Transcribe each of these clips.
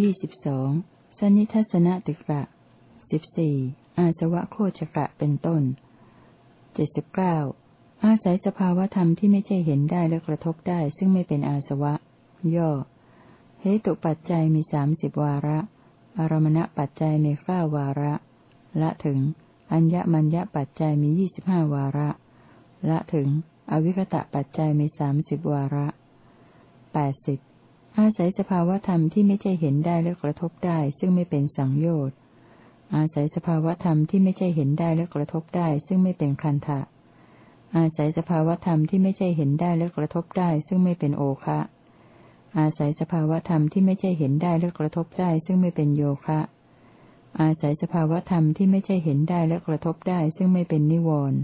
ยี่สิบสองสนิทัศนติกะสิบสี่อาสวะโคชกะเป็นต้นเจ็ดสิบเก้าอาศัยสภาวธรรมที่ไม่ใช่เห็นได้และกระทบได้ ซึ่งไม่เป็นอาสวะ ย่อ เหตุปัจจัยมีสามสิบวาระ อารมณปัจจัยมีเก้าวาระ ละถึง อัญญมัญญปัจจัยมียี่สิบห้าวาระ ละถึง อวิคตะปัจจัยมีสามสิบวาระแปดสิบ อาศัยสภาวธรรมที่ไม่ใช่เห็นได้และกระทบได้ ซึ่งไม่เป็นสังโยชน์ อาศัยสภาวธรรมที่ไม่ใช่เห็นได้และกระทบได้ ซึ่งไม่เป็นคันทะอาศัยสภาวธรรมที่ไม่ใช่เห็นได้และกระทบได้ ซึ่งไม่เป็นโอคะ อาศัยสภาวธรรมที่ไม่ใช่เห็นได้และกระทบได้ ซึ่งไม่เป็นโยคะ อาศัยสภาวธรรมที่ไม่ใช่เห็นได้และกระทบได้ ซึ่งไม่เป็นนิวรณ์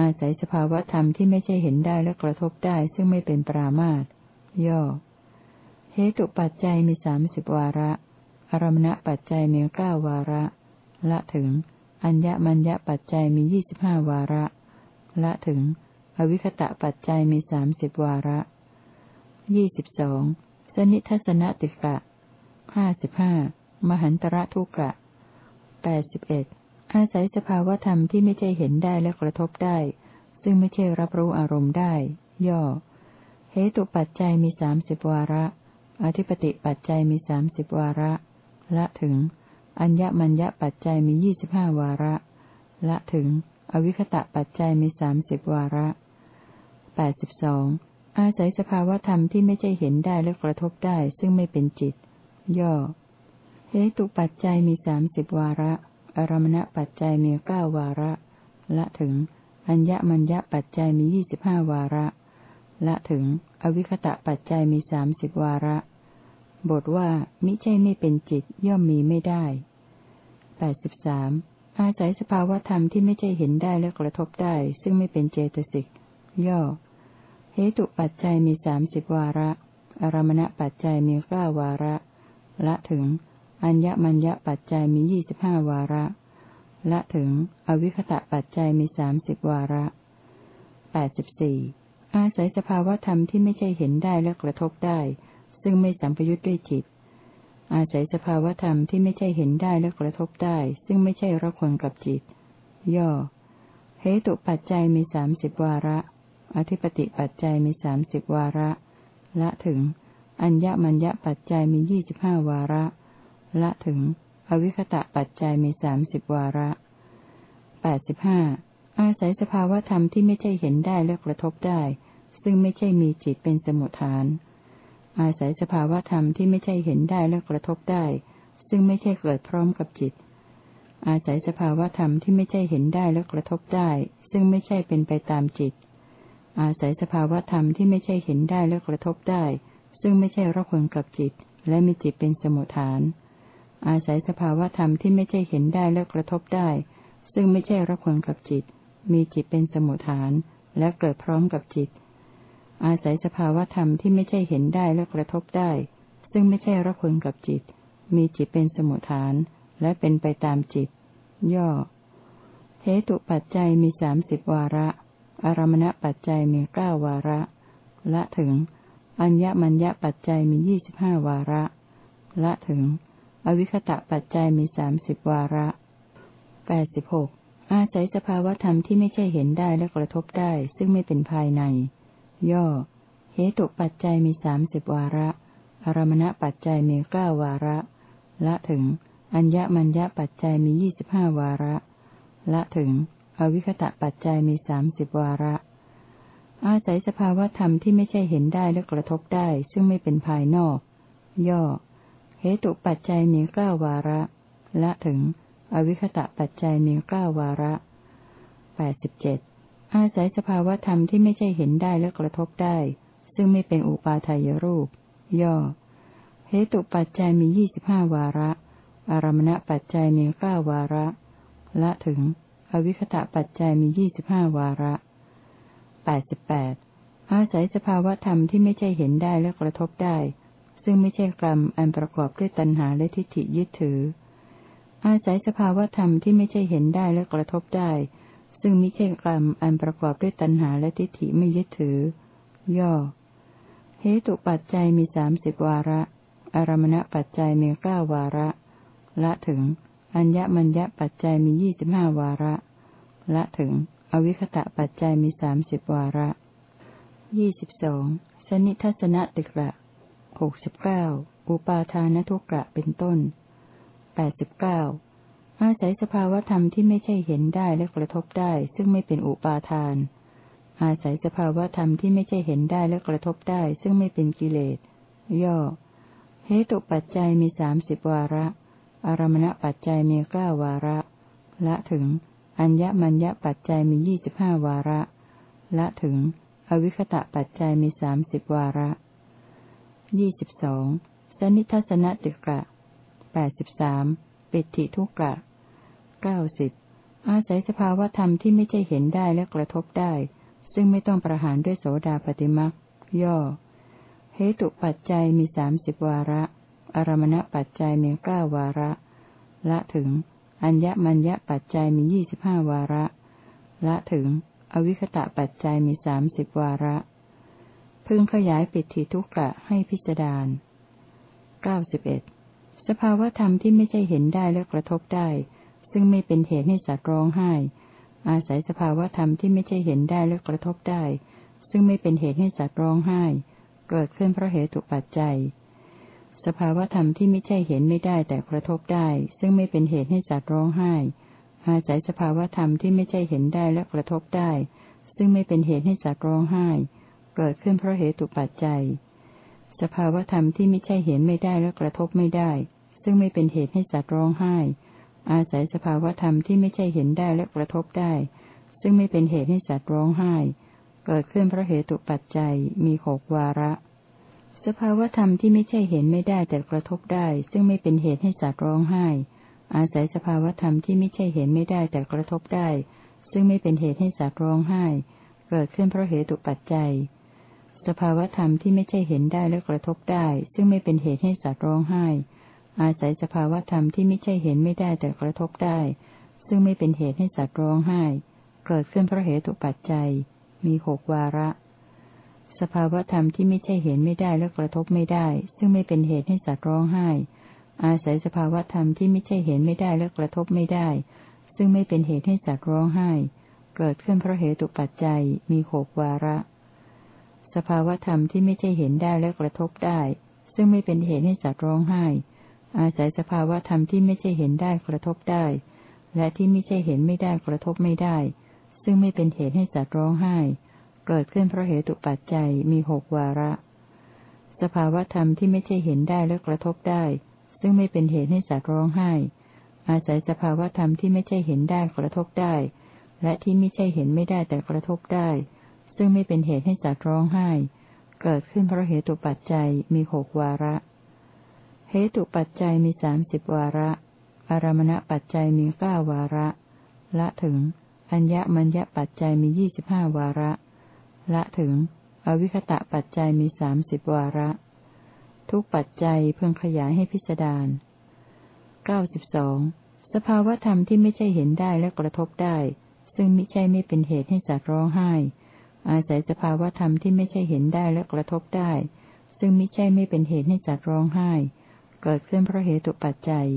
อาศัยสภาวธรรมที่ไม่ใช่เห็นได้และกระทบได้ ซึ่งไม่เป็นปรามาตย่อ เหตุปัจจัยมีสามสิบวาระอารมณปัจจัยมีเก้าวาระ ละถึง อัญญมัญญปัจจัยมียี่สิบห้าวาระ ละถึง อวิคตะปัจจัยมีสามสิบวาระยี่สิบสองสนิทัศนติกะห้าสิบห้ามหันตระทุกะแปดสิบเอ็ดอาศัยสภาวธรรมที่ไม่ใช่เห็นได้และกระทบได้ ซึ่งไม่ใช่รับรู้อารมณ์ได้ ย่อ เหตุปัจจัยมีสามสิบวาระ อธิปติปัจจัยมีสามสิบวาระ ละถึง อัญญมัญญปัจจัยมียี่สิบห้าวาระ ละถึง อวิคตะปัจจัยมีสามสิบวาระแปดสิบสองอาศัยสภาวธรรมที่ไม่ใช่เห็นได้และกระทบได้ซึ่งไม่เป็นจิต ย่อเหตุปัจจัยมีสามสิบวาระ อารมณปัจจัยมีเก้าวาระ ละถึง อัญญมัญญปัจจัยมียี่สิบห้าวาระ ละถึง อวิคตะปัจจัยมีสามสิบวาระ บทว่ามิใช่ไม่เป็นจิตย่อมมีไม่ได้แปดสิบสามอาศัยสภาวธรรมที่ไม่ใช่เห็นได้และกระทบได้ ซึ่งไม่เป็นเจตสิก ย่อ เหตุปัจจัยมีสามสิบวาระ อารมณปัจจัยมีเก้าวาระ ละถึง อัญญมัญญปัจจัยมียี่สิบห้าวาระ ละถึง อวิคตะปัจจัยมีสามสิบวาระแปดสิบสี่อาศัยสภาวธรรมที่ไม่ใช่เห็นได้และกระทบได้ ซึ่งไม่สัมปยุทธ์ด้วยจิต อาศัยสภาวธรรมที่ไม่ใช่เห็นได้และกระทบได้ ซึ่งไม่ใช่รักคนกับจิต ย่อ เหตุปัจจัยมีสามสิบวาระ อธิปติปัจจัยมีสามสิบวาระ ละถึง อัญญมัญญปัจจัยมียี่สิบห้าวาระ ละถึง อวิคตะปัจจัยมีสามสิบวาระแปดสิบห้าอาศัยสภาวธรรมที่ไม่ใช่เห็นได้และกระทบได้ ซึ่งไม่ใช่มีจิตเป็นสมุทฐาน อาศัยสภาวธรรมที่ไม่ใช่เห็นได้และกระทบได้ ซึ่งไม่ใช่เกิดพร้อมกับจิต อาศัยสภาวธรรมที่ไม่ใช่เห็นได้และกระทบได้ ซึ่งไม่ใช่เป็นไปตามจิต อาศัยสภาวธรรมที่ไม่ใช่เห็นได้และกระทบได้ ซึ่งไม่ใช่รักคนกับจิต และมีจิตเป็นสมุทฐาน อาศัยสภาวธรรมที่ไม่ใช่เห็นได้และกระทบได้ ซึ่งไม่ใช่รักคนกับจิต มีจิตเป็นสมุทฐาน และเกิดพร้อมกับจิต อาศัยสภาวธรรมที่ไม่ใช่เห็นได้และกระทบได้ ซึ่งไม่ใช่รักคนกับจิต มีจิตเป็นสมุทฐาน และเป็นไปตามจิต ย่อเหตุปัจจัยมีสามสิบวาระ อารมณปัจจัยมีเก้าวาระ ละถึง อัญญมัญญปัจจัยมียี่สิบห้าวาระ ละถึง อวิคตะปัจจัยมีสามสิบวาระแปดสิบหกอาศัยสภาวธรรมที่ไม่ใช่เห็นได้และกระทบได้ ซึ่งไม่เป็นภายใน ย่อ เหตุปัจจัยมีสามสิบวาระ อารมณปัจจัยมีเก้าวาระ ละถึง อัญญมัญญปัจจัยมียี่สิบห้าวาระ ละถึง อวิคตะปัจจัยมีสามสิบวาระ อาศัยสภาวธรรมที่ไม่ใช่เห็นได้และกระทบได้ ซึ่งไม่เป็นภายนอก ย่อ เหตุปัจจัยมีเก้าวาระ ละถึง อวิคตะปัจจัยมีเก้าวาระแปดสิบเจ็ด อาศัยสภาวธรรมที่ไม่ใช่เห็นได้และกระทบได้ ซึ่งไม่เป็นอุปาทายรูป ย่อ เหตุปัจจัยมียี่สิบห้าวาระ อารมณปัจจัยมีเก้าวาระ ละถึง อวิคตะปัจจัยมียี่สิบห้าวาระแปดสิบแปดอาศัยสภาวธรรมที่ไม่ใช่เห็นได้และกระทบได้ ซึ่งไม่ใช่กรรมอันประกอบด้วยตัณหาและทิฏฐิยึดถือ อาศัยสภาวธรรมที่ไม่ใช่เห็นได้และกระทบได้ ซึ่งมิใช่กรรมอันประกอบด้วยตัณหาและทิฏฐิไม่ยึดถือ ย่อ เหตุปัจจัยมีสามสิบวาระ อารมณปัจจัยมีเก้าวาระ ละถึง อัญญมัญญปัจจัยมียี่สิบห้าวาระ ละถึง อวิคตะปัจจัยมีสามสิบวาระ ยี่สิบสองสนิทัศนติกะหกสิบเก้าอุปาทานทุกกะเป็นต้นแปดสิบเก้า อาศัยสภาวธรรมที่ไม่ใช่เห็นได้และกระทบได้ ซึ่งไม่เป็นอุปาทาน อาศัยสภาวธรรมที่ไม่ใช่เห็นได้และกระทบได้ ซึ่งไม่เป็นกิเลส ย่อ เหตุปัจจัยมีสามสิบวาระ อารมณปัจจัยมีเก้าวาระ ละถึง อัญญมัญญปัจจัยมียี่สิบห้าวาระ ละถึง อวิคตะปัจจัยมีสามสิบวาระ ยี่สิบสองสนิทัศนติกะแปดสิบสามปิติทุกะ เก้าสิบอาศัยสภาวธรรมที่ไม่ใช่เห็นได้และกระทบได้ ซึ่งไม่ต้องประหารด้วยโสดาปฏิมักย่อ เหตุปัจจัยมีสามสิบวาระ อารมณปัจจัยมีเก้าวาระ ละถึง อัญญมัญญปัจจัยมียี่สิบห้าวาระ ละถึง อวิคตะปัจจัยมีสามสิบวาระ พึงขยายปิดทีทุกกะให้พิจารณาเก้าสิบเอ็ดสภาวธรรมที่ไม่ใช่เห็นได้และกระทบได้ ซึ่งไม่เป็นเหตุให้สัตว์ร้องไห้ อาศัยสภาวธรรมที่ไม่ใช่เห็นได้และกระทบได้ ซึ่งไม่เป็นเหตุให้สัตว์ร้องไห้ เกิดขึ้นเพราะเหตุปัจจัย สภาวธรรมที่ไม่ใช่เห็นไม่ได้แต่กระทบได้ ซึ่งไม่เป็นเหตุให้สัตว์ร้องไห้ อาศัยสภาวธรรมที่ไม่ใช่เห็นได้และกระทบได้ ซึ่งไม่เป็นเหตุให้สัตว์ร้องไห้ เกิดขึ้นเพราะเหตุปัจจัย สภาวธรรมที่ไม่ใช่เห็นไม่ได้และกระทบไม่ได้ ซึ่งไม่เป็นเหตุให้สัตว์ร้องไห้ อาศัยสภาวธรรมที่ไม่ใช่เห็นได้และกระทบได้ ซึ่งไม่เป็นเหตุให้สัตว์ร้องไห้ เกิดขึ้นเพราะเหตุปัจจัยมีหกวาระ สภาวธรรมที่ไม่ใช่เห็นไม่ได้แต่กระทบได้ ซึ่งไม่เป็นเหตุให้สัตว์ร้องไห้ อาศัยสภาวธรรมที่ไม่ใช่เห็นไม่ได้แต่กระทบได้ ซึ่งไม่เป็นเหตุให้สัตว์ร้องไห้ เกิดขึ้นเพราะเหตุปัจจัย สภาวธรรมที่ไม่ใช่เห็นได้และกระทบได้ ซึ่งไม่เป็นเหตุให้สัตว์ร้องไห้ อาศัยสภาวธรรมที่ไม่ใช่เห็นไม่ได้แต่กระทบได้ ซึ่งไม่เป็นเหตุให้สัตว์ร้องไห้ เกิดขึ้นเพราะเหตุปัจจัย มีหกวาระ สภาวธรรมที่ไม่ใช่เห็นไม่ได้และกระทบไม่ได้ ซึ่งไม่เป็นเหตุให้สัตว์ร้องไห้ อาศัยสภาวธรรมที่ไม่ใช่เห็นไม่ได้และกระทบไม่ได้ ซึ่งไม่เป็นเหตุให้สัตว์ร้องไห้ เกิดขึ้นเพราะเหตุปัจจัย มีหกวาระ สภาวธรรมที่ไม่ใช่เห็นได้และกระทบได้ ซึ่งไม่เป็นเหตุให้สัตว์ร้องไห้ อาศัยสภาวะธรรมที่ไม่ใช่เห็นได้กระทบได้ และที่ไม่ใช่เห็นไม่ได้กระทบไม่ได้ ซึ่งไม่เป็นเหตุให้สัตว์ร้องไห้ เกิดขึ้นเพราะเหตุปัจจัยมีหกวาระ สภาวะธรรมที่ไม่ใช่เห็นได้และกระทบได้ ซึ่งไม่เป็นเหตุให้สัตว์ร้องไห้ อาศัยสภาวะธรรมที่ไม่ใช่เห็นได้กระทบได้ และที่ไม่ใช่เห็นไม่ได้แต่กระทบได้ ซึ่งไม่เป็นเหตุให้สัตว์ร้องไห้ เกิดขึ้นเพราะเหตุปัจจัยมีหกวาระ เหตุปัจจัยมีสามสิบวาระ อารมณปัจจัยมีเก้าวาระ ละถึง อัญญมัญญปัจจัยมียี่สิบห้าวาระ ละถึง อวิคตะปัจจัยมีสามสิบวาระ ทุกปัจจัยเพิ่งขยายให้พิสดารเก้าสิบสองสภาวธรรมที่ไม่ใช่เห็นได้และกระทบได้ ซึ่งมิใช่ไม่เป็นเหตุให้สัตว์ร้องไห้ อาศัยสภาวธรรมที่ไม่ใช่เห็นได้และกระทบได้ ซึ่งมิใช่ไม่เป็นเหตุให้สัตว์ร้องไห้ เกิดขึ้นเพราะเหตุปัจจัย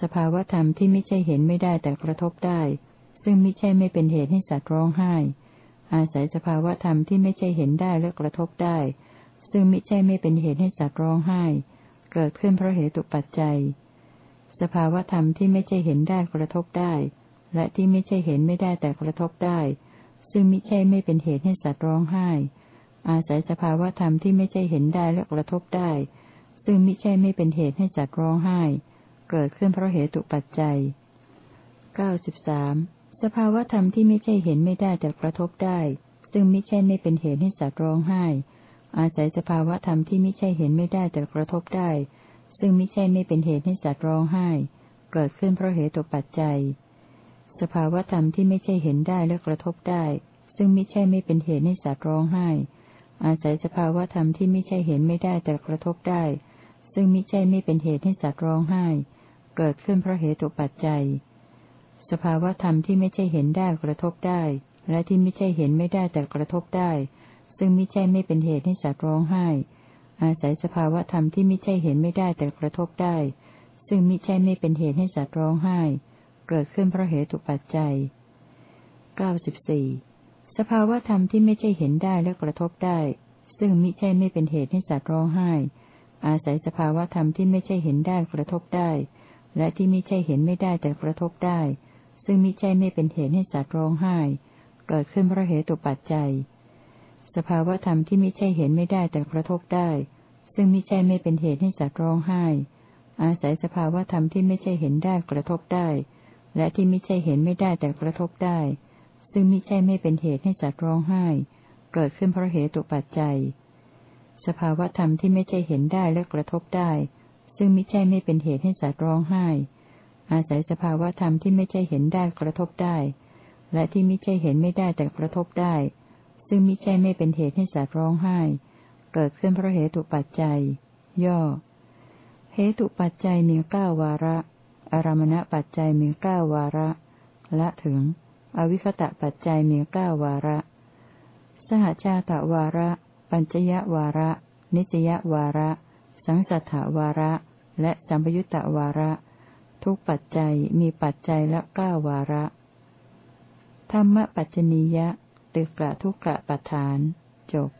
สภาวธรรมที่ไม่ใช่เห็นไม่ได้แต่กระทบได้ ซึ่งไม่ใช่ไม่เป็นเหตุให้สัตว์ร้องไห้ อาศัยสภาวธรรมที่ไม่ใช่เห็นได้และกระทบได้ ซึ่งไม่ใช่ไม่เป็นเหตุให้สัตว์ร้องไห้ เกิดขึ้นเพราะเหตุปัจจัย สภาวธรรมที่ไม่ใช่เห็นได้กระทบได้ และที่ไม่ใช่เห็นไม่ได้แต่กระทบได้ ซึ่งไม่ใช่ไม่เป็นเหตุให้สัตว์ร้องไห้ อาศัยสภาวธรรมที่ไม่ใช่เห็นได้และกระทบได้ ซึ่งมิใช่ไม่เป็นเหตุให้สัตว์ร้องไห้ เกิดขึ้นเพราะเหตุปัจจัยเก้าสิบสามสภาวธรรมที่ไม่ใช่เห็นไม่ได้แต่กระทบได้ ซึ่งมิใช่ไม่เป็นเหตุให้สัตว์ร้องไห้ อาศัยสภาวธรรมที่ไม่ใช่เห็นไม่ได้แต่กระทบได้ ซึ่งมิใช่ไม่เป็นเหตุให้สัตว์ร้องไห้ เกิดขึ้นเพราะเหตุปัจจัย สภาวธรรมที่ไม่ใช่เห็นได้และกระทบได้ ซึ่งมิใช่ไม่เป็นเหตุให้สัตว์ร้องไห้อาศัยสภาวธรรมที่ไม่ใช่เห็นไม่ได้แต่กระทบได้ ซึ่งมิใช่ไม่เป็นเหตุให้สัตว์ร้องไห้ เกิดขึ้นเพราะเหตุปัจจัย สภาวธรรมที่ไม่ใช่เห็นได้กระทบได้ และที่ไม่ใช่เห็นไม่ได้แต่กระทบได้ ซึ่งมิใช่ไม่เป็นเหตุให้สัตว์ร้องไห้ อาศัยสภาวธรรมที่ไม่ใช่เห็นไม่ได้แต่กระทบได้ ซึ่งมิใช่ไม่เป็นเหตุให้สัตว์ร้องไห้ เกิดขึ้นเพราะเหตุปัจจัยเก้าสิบสี่สภาวธรรมที่ไม่ใช่เห็นได้และกระทบได้ ซึ่งมิใช่ไม่เป็นเหตุให้สัตว์ร้องไห้ อาศัยสภาวธรรมที่ไม่ใช่เห็นได้กระทบได้ และที่ไม่ใช่เห็นไม่ได้แต่กระทบได้ ซึ่งมิใช่ไม่เป็นเหตุให้สัตว์ร้องไห้ เกิดขึ้นเพราะเหตุปัจจัย สภาวธรรมที่ไม่ใช่เห็นไม่ได้แต่กระทบได้ ซึ่งมิใช่ไม่เป็นเหตุให้สัตว์ร้องไห้ อาศัยสภาวธรรมที่ไม่ใช่เห็นได้กระทบได้ และที่ไม่ใช่เห็นไม่ได้แต่กระทบได้ ซึ่งมิใช่ไม่เป็นเหตุให้สัตว์ร้องไห้ เกิดขึ้นเพราะเหตุปัจจัย สภาวธรรมที่ไม่ใช่เห็นได้และกระทบได้ ซึ่งมิใช่ไม่เป็นเหตุให้สัตว์ร้องไห้ อาศัยสภาวธรรมที่ไม่ใช่เห็นได้กระทบได้ และที่มิใช่เห็นไม่ได้แต่กระทบได้ ซึ่งมิใช่ไม่เป็นเหตุให้สัตว์ร้องไห้ เกิดขึ้นเพราะเหตุปัจจัย ย่อ เหตุปัจจัยมีเก้าวาระ อารมณปัจจัยมีเก้าวาระ ละถึง อวิคตะปัจจัยมีเก้าวาระ สหชาตะวาระ ปัญจยวาระ นิจยวาระ สังสัทธวาระ และสัมปยุตตวาระ ทุกปัจจัยมีปัจจัยละเก้าวาระ ธรรมปัจจนียะ ตึกะทุกะปัฏฐาน จบ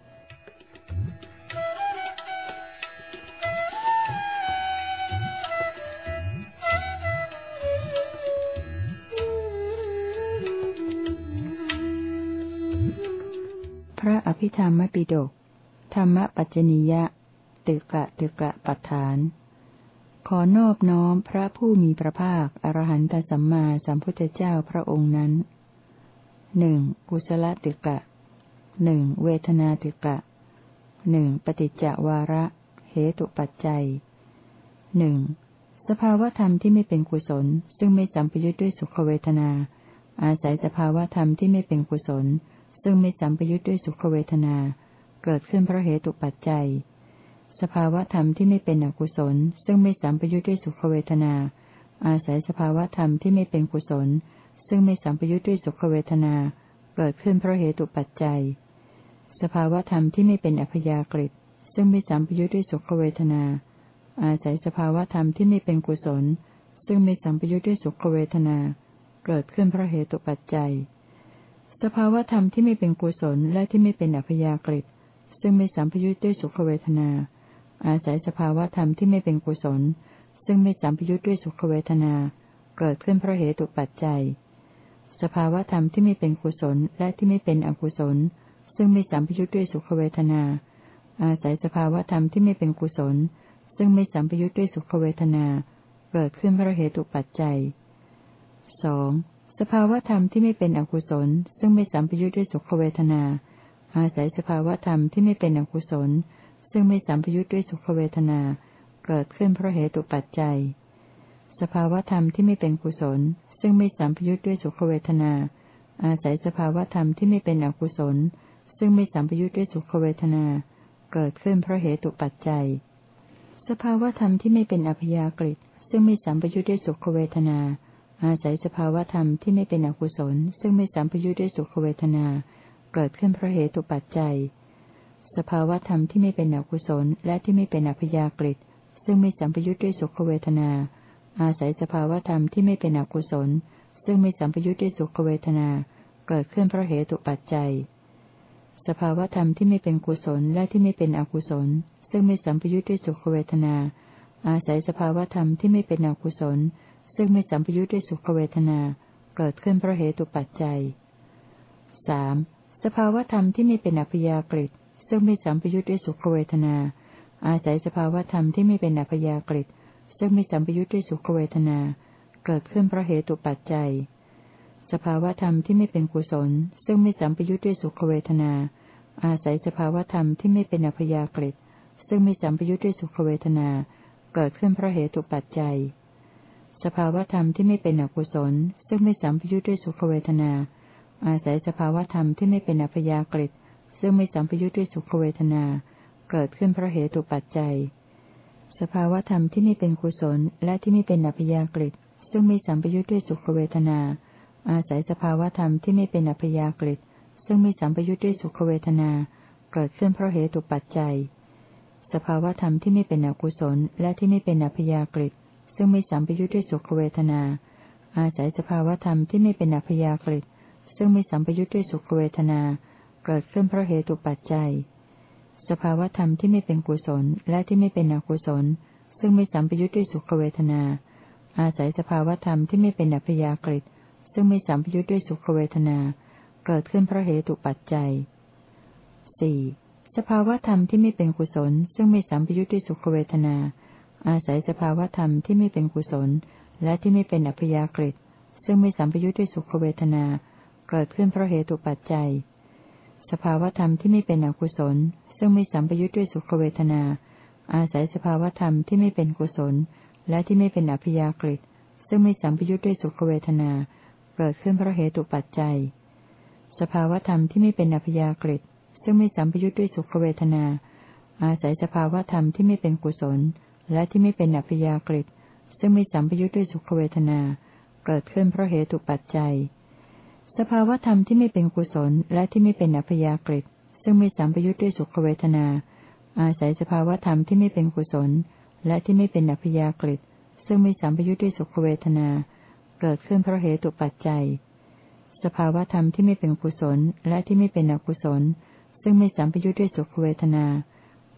ระอภิธรรมปิฎกธรรมปัจจนิยะตึกะตึกะปัฏฐาน ขอนอบน้อมพระผู้มีพระภาค อรหันตสัมมาสัมพุทธเจ้าพระองค์นั้นหนึ่งกุศลตึกะหนึ่งเวทนาตึกะหนึ่งปฏิจจวาระเหตุปัจจัยหนึ่งสภาวธรรมที่ไม่เป็นกุศล ซึ่งไม่สัมปยุทธ์ด้วยสุขเวทนา อาศัยสภาวธรรมที่ไม่เป็นกุศล ซึ่งไม่สัมปยุทธ์ด้วยสุขเวทนา เกิดขึ้นเพราะเหตุปัจจัย สภาวธรรมที่ไม่เป็นอกุศล ซึ่งไม่สัมปยุทธ์ด้วยสุขเวทนา อาศัยสภาวธรรมที่ไม่เป็นกุศล ซึ่งไม่สัมปยุทธ์ด้วยสุขเวทนา เกิดขึ้นเพราะเหตุปัจจัย สภาวธรรมที่ไม่เป็นอัพยากฤิซึ่งไม่สัมปยุทธ์ด้วยสุขเวทนา อาศัยสภาวธรรมที่ไม่เป็นกุศล ซึ่งไม่สัมปยุทธ์ด้วยสุขเวทนา เกิดขึ้นเพราะเหตุปัจจัย สภาวธรรมที่ไม่เป็นกุศลและที่ไม่เป็นอัพยากฤิซึ่งไม่สัมพยุทธ์ด้วยสุขเวทนา อาศัยสภาวธรรมที่ไม่เป็นกุศล ซึ่งไม่สัมพยุทธ์ด้วยสุขเวทนา เกิดขึ้นเพราะเหตุปัจจัย สภาวธรรมที่ไม่เป็นกุศลและที่ไม่เป็นอกุศล ซึ่งไม่สัมพยุทธ์ด้วยสุขเวทนา อาศัยสภาวธรรมที่ไม่เป็นกุศล ซึ่งไม่สัมพยุทธ์ด้วยสุขเวทนา เกิดขึ้นเพราะเหตุปัจจัยสอง สภาวธรรมที่ไม่เป็นอกุศล ซึ่งไม่สัมปยุทธ์ด้วยสุขเวทนา อาศัยสภาวธรรมที่ไม่เป็นอกุศล ซึ่งไม่สัมปยุทธ์ด้วยสุขเวทนา เกิดขึ้นเพราะเหตุปัจจัย สภาวธรรมที่ไม่เป็นกุศล ซึ่งไม่สัมปยุทธ์ด้วยสุขเวทนา อาศัยสภาวธรรมที่ไม่เป็นอกุศล ซึ่งไม่สัมปยุทธ์ด้วยสุขเวทนา เกิดขึ้นเพราะเหตุปัจจัย สภาวธรรมที่ไม่เป็นอภยากฤิซึ่งไม่สัมปยุทธ์ด้วยสุขเวทนา อาศัยสภาวธรรมที่ไม่เป็นอกุศล ซึ่งไม่สัมพยุทธ์ด้วยสุขเวทนา เกิดขึ้นเพราะเหตุปัจจัย สภาวธรรมที่ไม่เป็นอกุศล และที่ไม่เป็นอพยากฤิซึ่งไม่สัมพยุทธ์ด้วยสุขเวทนา อาศัยสภาวธรรมที่ไม่เป็นอกุศล ซึ่งไม่สัมพยุทธ์ด้วยสุขเวทนา เกิดขึ้นเพราะเหตุปัจจัย สภาวธรรมที่ไม่เป็นกุศลและที่ไม่เป็นอกุศล ซึ่งไม่สัมพยุทธ์ด้วยสุขเวทนา อาศัยสภาวธรรมที่ไม่เป็นอกุศล ซึ่งไม่สัมปยุทธ์ด้วยสุขเวทนา เกิดขึ้นเพราะเหตุปัจจัยสสภาวธรรมที่ไม่เป็นอัพยากฤิซึ่งไม่สัมปยุทธ์ด้วยสุขเวทนา อาศัยสภาวธรรมที่ไม่เป็นอัพยากฤิซึ่งไม่สัมปยุทธ์ด้วยสุขเวทนา เกิดขึ้นเพราะเหตุปัจจัย สภาวธรรมที่ไม่เป็นกุศล ซึ่งไม่สัมปยุทธ์ด้วยสุขเวทนา อาศัยสภาวธรรมที่ไม่เป็นอัพยากฤิซึ่งไม่สัมปยุทธ์ด้วยสุขเวทนา เกิดขึ้นเพราะเหตุปัจจัย สภาวธรรมที่ไม่เป็นอกุศล ซึ่งไม่สัมพยุทธ์ด้วยสุขเวทนา อาศัยสภาวธรรมที่ไม่เป็นอัพยากฤิซึ่งไม่สัมพยุทธ์ด้วยสุขเวทนา เกิดขึ้นเพราะเหตุปัจจัย สภาวธรรมที่ไม่เป็นกุศลและที่ไม่เป็นอัพยากฤิซึ่งไม่สัมพยุทธ์ด้วยสุขเวทนา อาศัยสภาวธรรมที่ไม่เป็นอัพยากฤิซึ่งไม่สัมพยุทธ์ด้วยสุขเวทนาเกิดขึ้นเพราะเหตุปัจจัย สภาวธรรมที่ไม่เป็นอกุศลและที่ไม่เป็นอัพยากฤิ ซึ่งไม่สัมปยุทธ์ด้วยสุขเวทนา อาศัยสภาวธรรมที่ไม่เป็นอัพยากฤิซึ่งไม่สัมปยุทธ์ด้วยสุขเวทนา เกิดขึ้นเพราะเหตุปัจจัย สภาวธรรมที่ไม่เป็นกุศลและที่ไม่เป็นอกุศล ซึ่งไม่สัมปยุทธ์ด้วยสุขเวทนา อาศัยสภาวธรรมที่ไม่เป็นอัพยากฤิซึ่งไม่สัมปยุทธ์ด้วยสุขเวทนา เกิดขึ้นเพราะเหตุปัจจัยสี่สภาวธรรมที่ไม่เป็นกุศล ซึ่งไม่สัมปยุทธ์ด้วยสุขเวทนา อาศัยสภาวธรรมที่ไม่เป็นกุศล และที่ไม่เป็นอัพยากฤิซึ่งไม่สัมปยุทธ์ด้วยสุขเวทนา เกิดขึ้นเพราะเหตุปัจจัย สภาวธรรมที่ไม่เป็นอกุศล ซึ่งไม่สัมปยุทธ์ด้วยสุขเวทนา อาศัยสภาวธรรมที่ไม่เป็นกุศล และที่ไม่เป็นอัพยากฤิซึ่งไม่สัมปยุทธ์ด้วยสุขเวทนา เกิดขึ้นเพราะเหตุปัจจัย สภาวธรรมที่ไม่เป็นอัพยากฤิซึ่งไม่สัมปยุทธ์ด้วยสุขเวทนา อาศัยสภาวธรรมที่ไม่เป็นกุศล และที่ไม่เป็นอัพยากฤิซึ่งไม่สัมปยุทธ์ด้วยสุขเวทนา เกิดขึ้นเพราะเหตุปัจจัย สภาวธรรมที่ไม่เป็นกุศล และที่ไม่เป็นอัพยากฤิซึ่งไม่สัมปยุทธ์ด้วยสุขเวทนา อาศัยสภาวธรรมที่ไม่เป็นกุศล และที่ไม่เป็นอัพยากฤิซึ่งไม่สัมปยุทธ์ด้วยสุขเวทนา เกิดขึ้นเพราะเหตุปัจจัย สภาวธรรมที่ไม่เป็นกุศล และที่ไม่เป็นอกุศล ซึ่งไม่สัมปยุทธ์ด้วยสุขเวทนา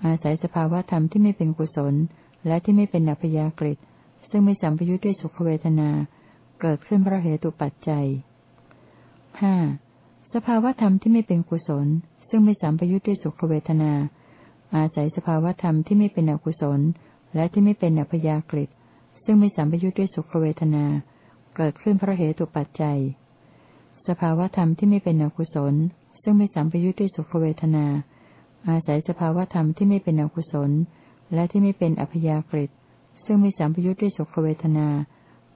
อาศัยสภาวธรรมที่ไม่เป็นกุศล และที่ไม่เป็นอัพยากฤิซึ่งไม่สัมปยุทธ์ด้วยสุขเวทนา เกิดขึ้นเพราะเหตุปัจจัยห้าสภาวธรรมที่ไม่เป็นกุศล ซึ่งไม่สัมปยุทธ์ด้วยสุขเวทนา อาศัยสภาวธรรมที่ไม่เป็นอกุศล และที่ไม่เป็นอัพยากฤิซึ่งไม่สัมปยุทธ์ด้วยสุขเวทนา เกิดขึ้นเพราะเหตุปัจจัย สภาวธรรมที่ไม่เป็นอกุศล ซึ่งไม่สัมปยุทธ์ด้วยสุขเวทนา อาศัยสภาวธรรมที่ไม่เป็นอกุศล และที่ไม่เป็นอัพยากฤิตซึ่งม่สัมปยุทธ์ด้วยสุขเวทนา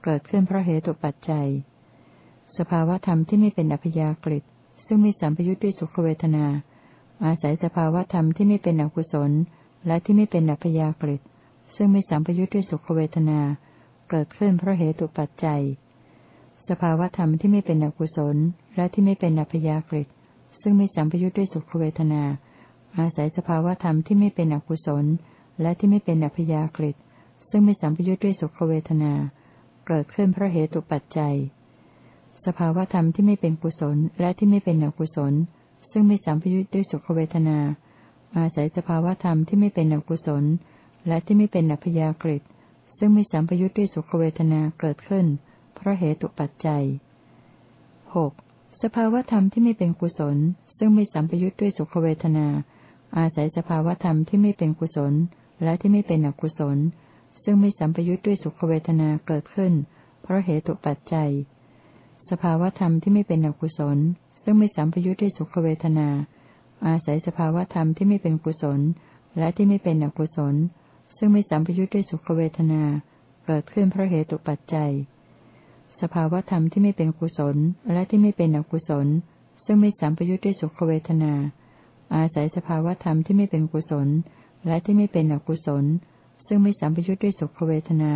เกิดขึ้นเพราะเหตุปัจจัย สภาวธรรมที่ไม่เป็นอัพยากฤิตซึ่งม่สัมปยุทธ์ด้วยสุขเวทนา อาศัยสภาวธรรมที่ไม่เป็นอกุศล และที่ไม่เป็นอัพยากฤิตซึ่งม่สัมปยุทธ์ด้วยสุขเวทนา เกิดขึ้นเพราะเหตุปัจจัย สภาวธรรมที่ไม่เป็นอกุศล และที่ไม่เป็นอัพยากฤิตซึ่งม่สัมปยุทธ์ด้วยสุขเวทนา อาศัยสภาวธรรมที่ไม่เป็นอกุศล และที่ไม่เป็นอัพยากฤิซึ่งไม่สัมปยุทธ์ด้วยสุขเวทนา เกิดขึ้นเพราะเหตุปัจจัย สภาวธรรมที่ไม่เป็นกุศลและที่ไม่เป็นอกุศล ซึ่งไม่สัมปยุทธ์ด้วยสุขเวทนา อาศัยสภาวธรรมที่ไม่เป็นอกุศล และที่ไม่เป็นอัพยากฤิซึ่งไม่สัมปยุทธ์ด้วยสุขเวทนาเกิดขึ้น เพราะเหตุปัจจัยหกสภาวธรรมที่ไม่เป็นกุศล ซึ่งไม่สัมปยุทธ์ด้วยสุขเวทนา อาศัยสภาวธรรมที่ไม่เป็นกุศล และที่ไม่เป็นอกุศล ซึ่งไม่สัมปยุทธ์ด้วยสุขเวทนาเกิดขึ้น เพราะเหตุปัจจัย สภาวธรรมที่ไม่เป็นอกุศล ซึ่งไม่สัมปยุทธ์ด้วยสุขเวทนา อาศัยสภาวธรรมที่ไม่เป็นกุศล และที่ไม่เป็นอกุศล ซึ่งไม่สัมปยุทธ์ด้วยสุขเวทนา เกิดขึ้นเพราะเหตุปัจจัย สภาวธรรมที่ไม่เป็นกุศล และที่ไม่เป็นอกุศล ซึ่งไม่สัมปยุทธ์ด้วยสุขเวทนา อาศัยสภาวธรรมที่ไม่เป็นกุศล และที่ไม่เป็นอกุศล ซึ่งไม่สัมปยุทธ์ด้วยสุขเวทนา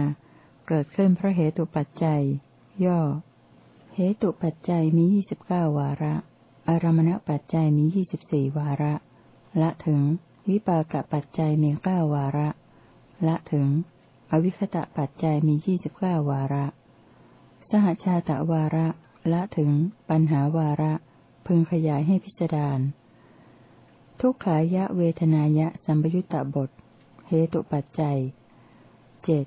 เกิดขึ้นเพราะเหตุปัจจัย ย่อ เหตุปัจจัยมียี่สิบเก้าวาระ อารมณปัจจัยมียี่สิบสี่วาระ ละถึง วิปากปัจจัยมีเก้าวาระ ละถึง อวิคตะปัจจัยมียี่สิบเก้าวาระ สหชาตะวาระ ละถึง ปัญหาวาระ พึงขยายให้พิจารณา ทุกขายะเวทนายะสัมปยุตตบท เหตุปัจจัยเจ็ด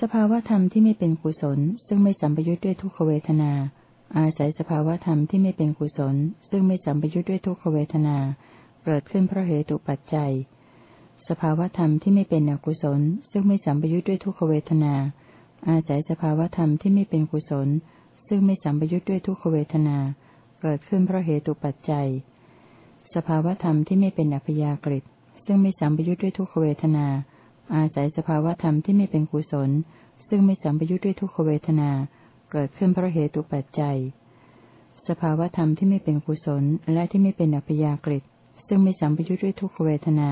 สภาวธรรมที่ไม่เป็นกุศล ซึ่งไม่สัมปยุตด้วยทุกขเวทนา อาศัยสภาวธรรมที่ไม่เป็นกุศล ซึ่งไม่สัมปยุตด้วยทุกขเวทนา เกิดขึ้นเพราะเหตุปัจจัย สภาวธรรมที่ไม่เป็นอกุศล ซึ่งไม่สัมปยุตด้วยทุกขเวทนา อาศัยสภาวธรรมที่ไม่เป็นกุศล ซึ่งไม่สัมปยุทธ์ด้วยทุกขเวทนา เกิดขึ้นเพราะเหตุปัจจัย สภาวธรรมที่ไม่เป็นอัพยากฤิซึ่งไม่สัมปยุทธ์ด้วยทุกขเวทนา อาศัยสภาวธรรมที่ไม่เป็นกุศล ซึ่งไม่สัมปยุทธ์ด้วยทุกขเวทนา เกิดขึ้นเพราะเหตุปัจจัย สภาวธรรมที่ไม่เป็นกุศลและที่ไม่เป็นอัพยากฤิซึ่งไม่สัมปยุทธ์ด้วยทุกขเวทนา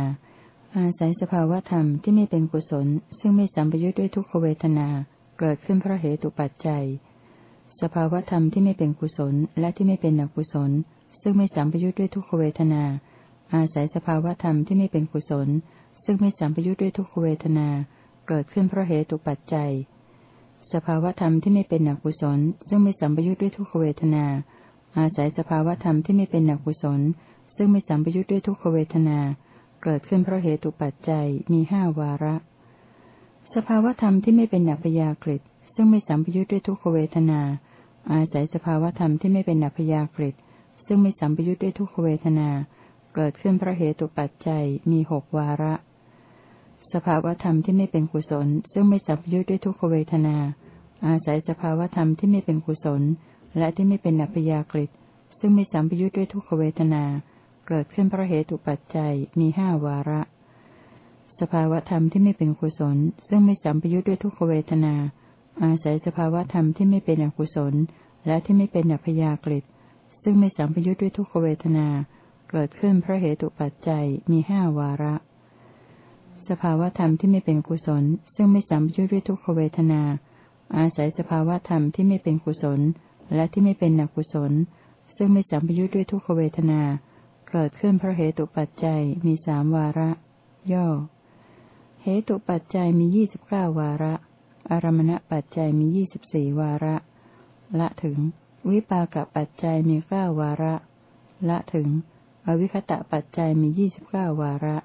อาศัยสภาวธรรมที่ไม่เป็นกุศล ซึ่งไม่สัมปยุทธ์ด้วยทุกขเวทนา เกิดขึ้นเพราะเหตุปัจจัย สภาวธรรมที่ไม่เป็นกุศลและที่ไม่เป็นอกุศล ซึ่งไม่สัมปยุทธ์ด้วยทุกขเวทนา อาศัยสภาวธรรมที่ไม่เป็นกุศล ซึ่งไม่สัมปยุทธ์ด้วยทุกขเวทนา เกิดขึ้นเพราะเหตุปัจจัย สภาวธรรมที่ไม่เป็นอกุศล ซึ่งไม่สัมปยุทธ์ด้วยทุกขเวทนา อาศัยสภาวธรรมที่ไม่เป็นอกุศล ซึ่งไม่สัมปยุทธ์ด้วยทุกขเวทนา เกิดขึ้นเพราะเหตุปัจจัยมีห้าวาระ สภาวธรรมที่ไม่เป็นอัพยากฤิซึ่งไม่สัมปยุทธ์ด้วยทุกขเวทนา อาศัยสภาวธรรมที่ไม่เป็นอัพยากฤิ ซึ่งไม่สัมปยุทธ์ด้วยทุกขเวทนา เกิดขึ้นเพราะเหตุปัจจัยมีหกวาระ สภาวธรรมที่ไม่เป็นกุศล ซึ่งไม่สัมปยุทธ์ด้วยทุกขเวทนา อาศัยสภาวธรรมที่ไม่เป็นกุศล และที่ไม่เป็นอัพยากฤิซึ่งไม่สัมปยุทธ์ด้วยทุกขเวทนา เกิดขึ้นเพราะเหตุปัจจัยมีห้าวาระ สภาวธรรมที่ไม่เป็นกุศล ซึ่งไม่สัมปยุทธ์ด้วยทุกขเวทนา อาศัยสภาวธรรมที่ไม่เป็นอกุศล และที่ไม่เป็นอัพยากฤิ ซึ่งไม่สัมปยุทธ์ด้วยทุกขเวทนา เกิดขึ้นเพราะเหตุปัจจัยมีห้าวาระ สภาวธรรมที่ไม่เป็นกุศล ซึ่งไม่สัมปยุทธ์ด้วยทุกขเวทนา อาศัยสภาวธรรมที่ไม่เป็นกุศล และที่ไม่เป็นอกุศล ซึ่งไม่สัมปยุทธ์ด้วยทุกขเวทนา เกิดขึ้นเพราะเหตุปัจจัยมีสามวาระ ย่อ เหตุปัจจัยมียี่สิบเก้าวาระ อารมณปัจจัยมียี่สิบสี่วาระ ละถึง วิปากปัจจัยมีเก้าวาระ ละถึง อวิคตะปัจจัยมียี่สิบเก้าวาระ